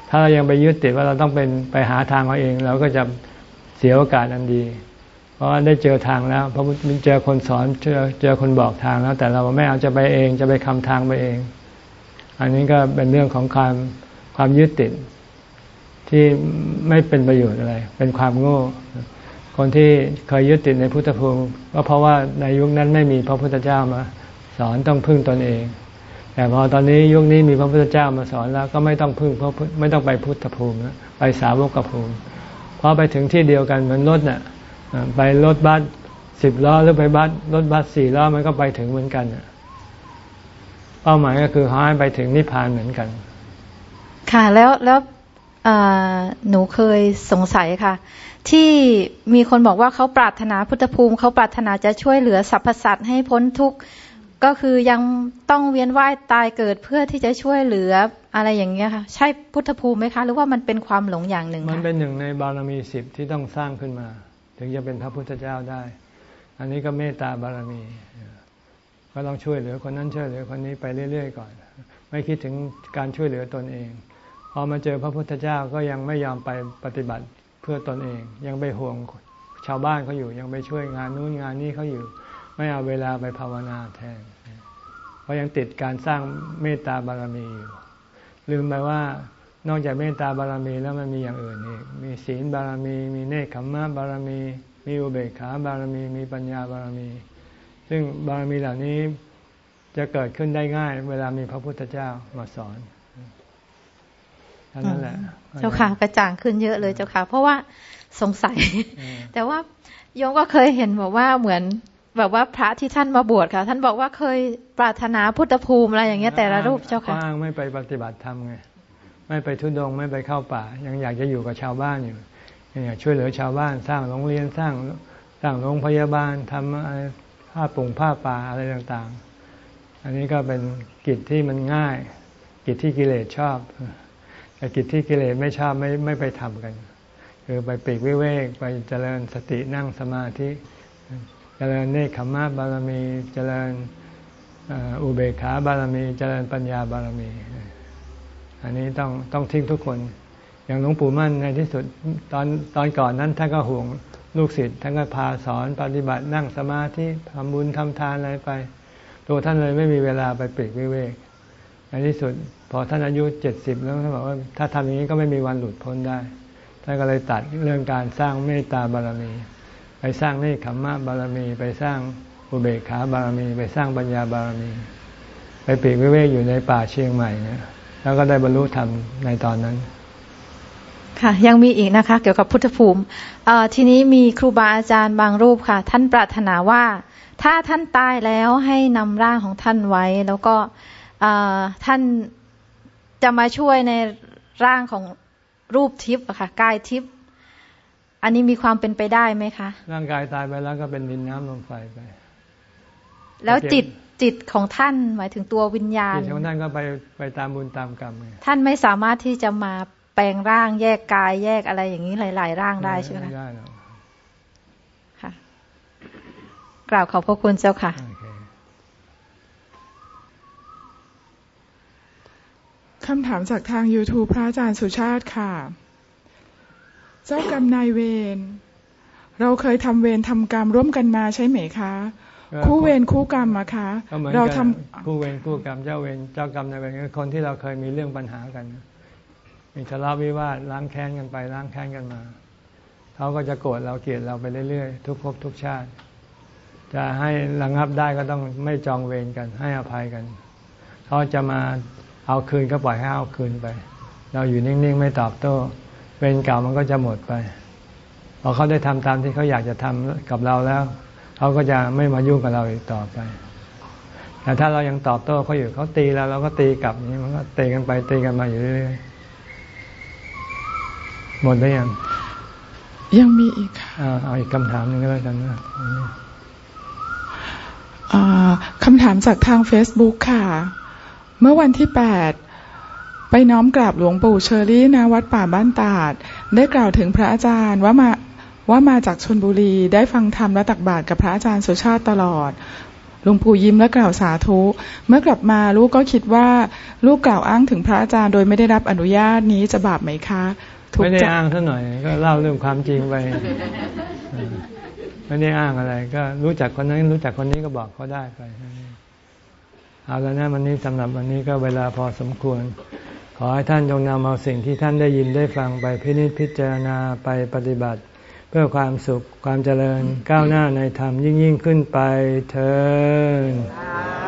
ถ้าเรายังไปยึดติดว่าเราต้องเป็นไปหาทางเราเอง เราก็จะเสียโอกาสอันดี เพราะได้เจอทางแล้วพระพุทธเจอคนสอนเจอเจอคนบอกทางแล้ว แต่เราไม่เอาจะไปเองจะไปคำทางไปเอง อันนี้ก็เป็นเรื่องของความความยึดติด ที่ไม่เป็นประโยชน์อะไร เป็นความโง่ คนที่เคยยึดติดในพุทธภูมิก็เพราะว่าในยุคนั้นไม่มีพระพุทธเจ้ามา สอนต้องพึ่งตนเอง แต่พอตอนนี้ยุคนี้มีพระพุทธเจ้ามาสอนแล้วก็ไม่ต้องพึ่งเพราะไม่ต้องไปพุทธภูมิไปสาวกภูมิเพราะไปถึงที่เดียวกันเหมือนรถเน่ะไปรถบัสสิบล้อหรือไปบัสรถบัสสี่ล้อมันก็ไปถึงเหมือนกันเป้าหมายก็คือให้ไปถึงนิพพานเหมือนกัน ค่ะแล้วแล้ว หนูเคยสงสัยค่ะ ที่มีคนบอกว่าเขาปรารถนาพุทธภูมิเขาปรารถนาจะช่วยเหลือสรรพสัตว์ให้พ้นทุกข์ก็คือยังต้องเวียนว่ายตายเกิดเพื่อที่จะช่วยเหลืออะไรอย่างเงี้ยค่ะ ใช่พุทธภูมิไหมคะ หรือว่ามันเป็นความหลงอย่างหนึ่งมันเป็นหนึ่งในบารมีสิบที่ต้องสร้างขึ้นมา ถึงจะเป็นพระพุทธเจ้าได้ อันนี้ก็เมตตาบารมี ก็ต้องช่วยเหลือคนนั้นช่วยเหลือคนนี้ไปเรื่อยๆก่อน ไม่คิดถึงการช่วยเหลือตนเอง อมาเจอพระพุทธเจ้าก็ยังไม่ยอมไปปฏิบัติเพื่อตนเอง ยังไปห่วงชาวบ้านเขาอยู่ ยังไปช่วยงานนู้นงานนี้เขาอยู่ ไม่เอาเวลาไปภาวนาแทน เพราะยังติดการสร้างเมตตาบารมีอยู่ลืมไปว่านอกจากเมตตาบารมีแล้วมันมีอย่างอื่นอีก มีศีลบารมี มีเนคขมมะบารมี มีอุเบกขาบารมี มีปัญญาบารมี ซึ่งบารมีเหล่านี้จะเกิดขึ้นได้ง่าย เวลามีพระพุทธเจ้ามาสอน นั่นแหละ เจ้าค่ะกระจ่างขึ้นเยอะเลยเจ้าค่ะ เพราะว่าสงสัย แต่ว่าโยมก็เคยเห็นบอกว่าเหมือนแบบว่าพระที่ท่านมาบวชค่ะ ท่านบอกว่าเคยปรารถนาพุทธภูมิอะไรอย่างเงี้ยแต่ละรูปเจ้าค่ะว่างไม่ไปปฏิบัติธรรมไงไม่ไปทุดงไม่ไปเข้าป่า ยังอยากจะอยู่กับชาวบ้านอยู่ยังอยากช่วยเหลือชาวบ้านสร้างโรงเรียนสร้างสร้างโรงพยาบาลทำอะไรผ้าปุ่งผ้าป่าอะไรต่างๆ อันนี้ก็เป็นกิจที่มันง่าย กิจที่กิเลสชอบ กิจที่กิเลสไม่ชอบไม่ไม่ไปทำกัน คือไปปีกวิเวกไปเจริญสตินั่งสมาธิเจริญเนคขมะบารมีเจริญอุเบกขาบารมี เจริญปัญญาบารมี อันนี้ต้องต้องทิ้งทุกคน อย่างหลวงปู่มั่นในที่สุดตอนตอนก่อนนั้นท่านก็ห่วงลูกศิษย์ท่านก็พาสอนปฏิบัตินั่งสมาธิทำบุญทำทานอะไรไป ตัวท่านเลยไม่มีเวลาไปปีกวิเวกในที่สุด พอท่านอายุเจ็ดสิบแล้วท่านบอกว่าถ้าทำอย่างนี้ก็ไม่มีวันหลุดพ้นได้ท่านก็เลยตัดเรื่องการสร้างเมตตาบารมี ไปสร้างเนคขมมะบารมี ไปสร้างอุเบกขาบารมี ไปสร้างปัญญาบารมี ไปปีกวิเวกอยู่ในป่าเชียงใหม่เนี่ยแล้วก็ได้บรรลุธรรมในตอนนั้น ค่ะ ยังมีอีกนะคะ เกี่ยวกับพุทธภูมิทีนี้มีครูบาอาจารย์บางรูปค่ะ ท่านปรารถนาว่า ถ้าท่านตายแล้วให้นำร่างของท่านไว้ แล้วก็ท่าน จะมาช่วยในร่างของรูปทิพย์อะค่ะกายทิพย์อันนี้มีความเป็นไปได้ไหมคะ ร่างกายตายไปแล้วก็เป็นดินน้ำลมไฟไป แล้วจิตจิตของท่านหมายถึงตัววิญญาณจิตของท่านก็ไปไปตามบุญตามกรรมท่านไม่สามารถที่จะมาแปลงร่างแยกกายแยกอะไรอย่างนี้หลาย ๆ ร่างได้ใช่ไหมคะไม่ได้หรอกค่ะ กล่าวขอบพระคุณเจ้าค่ะคำถามจากทาง YouTube พระอาจารย์สุชาติค่ะ เจ้ากรรมนายเวร เราเคยทำเวรทำกรรมร่วมกันมาใช่ไหมคะ คู่เวรคู่กรรมอะคะ เราทำคู่เวรคู่กรรมเจ้าเวรเจ้ากรรมนายเวรคือคนที่เราเคยมีเรื่องปัญหากัน มีทะเลาะวิวาทล้างแค้นกันไปล้างแค้นกันมา เขาก็จะโกรธเราเกลียดเราไปเรื่อยๆ ทุกภพทุกชาติ จะให้ระงับได้ก็ต้องไม่จองเวรกันให้อภัยกัน เขาจะมา เอาคืนก็ปล่อยให้เอาคืนไป เราอยู่นิ่งๆ ไม่ตอบโต้ เวรเก่ามันก็จะหมดไป พอเขาได้ทำตามที่เขาอยากจะทำกับเราแล้ว เขาก็จะไม่มายุ่งกับเราอีกต่อไป แต่ถ้าเรายังตอบโต้เขาอยู่เขาตีเราเราก็ตีกลับอย่างนี้มันก็ตีกันไปตีกันมาอยู่เรื่อยๆหมดได้ยังยังมีอีกค่ะเอาอีกคำถามหนึ่งก็แล้วกันนะคำถามจากทาง Facebook ค่ะ เมื่อวันที่แปดไปน้อมกราบหลวงปู่เชอรี่ณวัดป่าบ้านตาด ได้กล่าวถึงพระอาจารย์ว่ามาว่ามาจากชนบุรีได้ฟังธรรมและตักบาตรกับพระอาจารย์สุชาติตลอดหลวงปู่ยิ้มและกล่าวสาธุ เมื่อกลับมาลูกก็คิดว่าลูกกล่าวอ้างถึงพระอาจารย์โดยไม่ได้รับอนุญาตนี้จะบาปไหมคะไม่ได้อ้างเท่าหน่อย ก็เล่าเรื่องความจริงไปไม่ได้อ้างอะไร ก็รู้จักคนนั้นรู้จักคนนี้ก็บอกเขาได้ไป เอาแล้วนะวันนี้สำหรับวันนี้ก็เวลาพอสมควร ขอให้ท่านจงนำเอาสิ่งที่ท่านได้ยินได้ฟังไปพินิจพิจารณาไปปฏิบัติ เพื่อความสุขความเจริญก้าวหน้าในธรรมยิ่งยิ่งขึ้นไปเถิด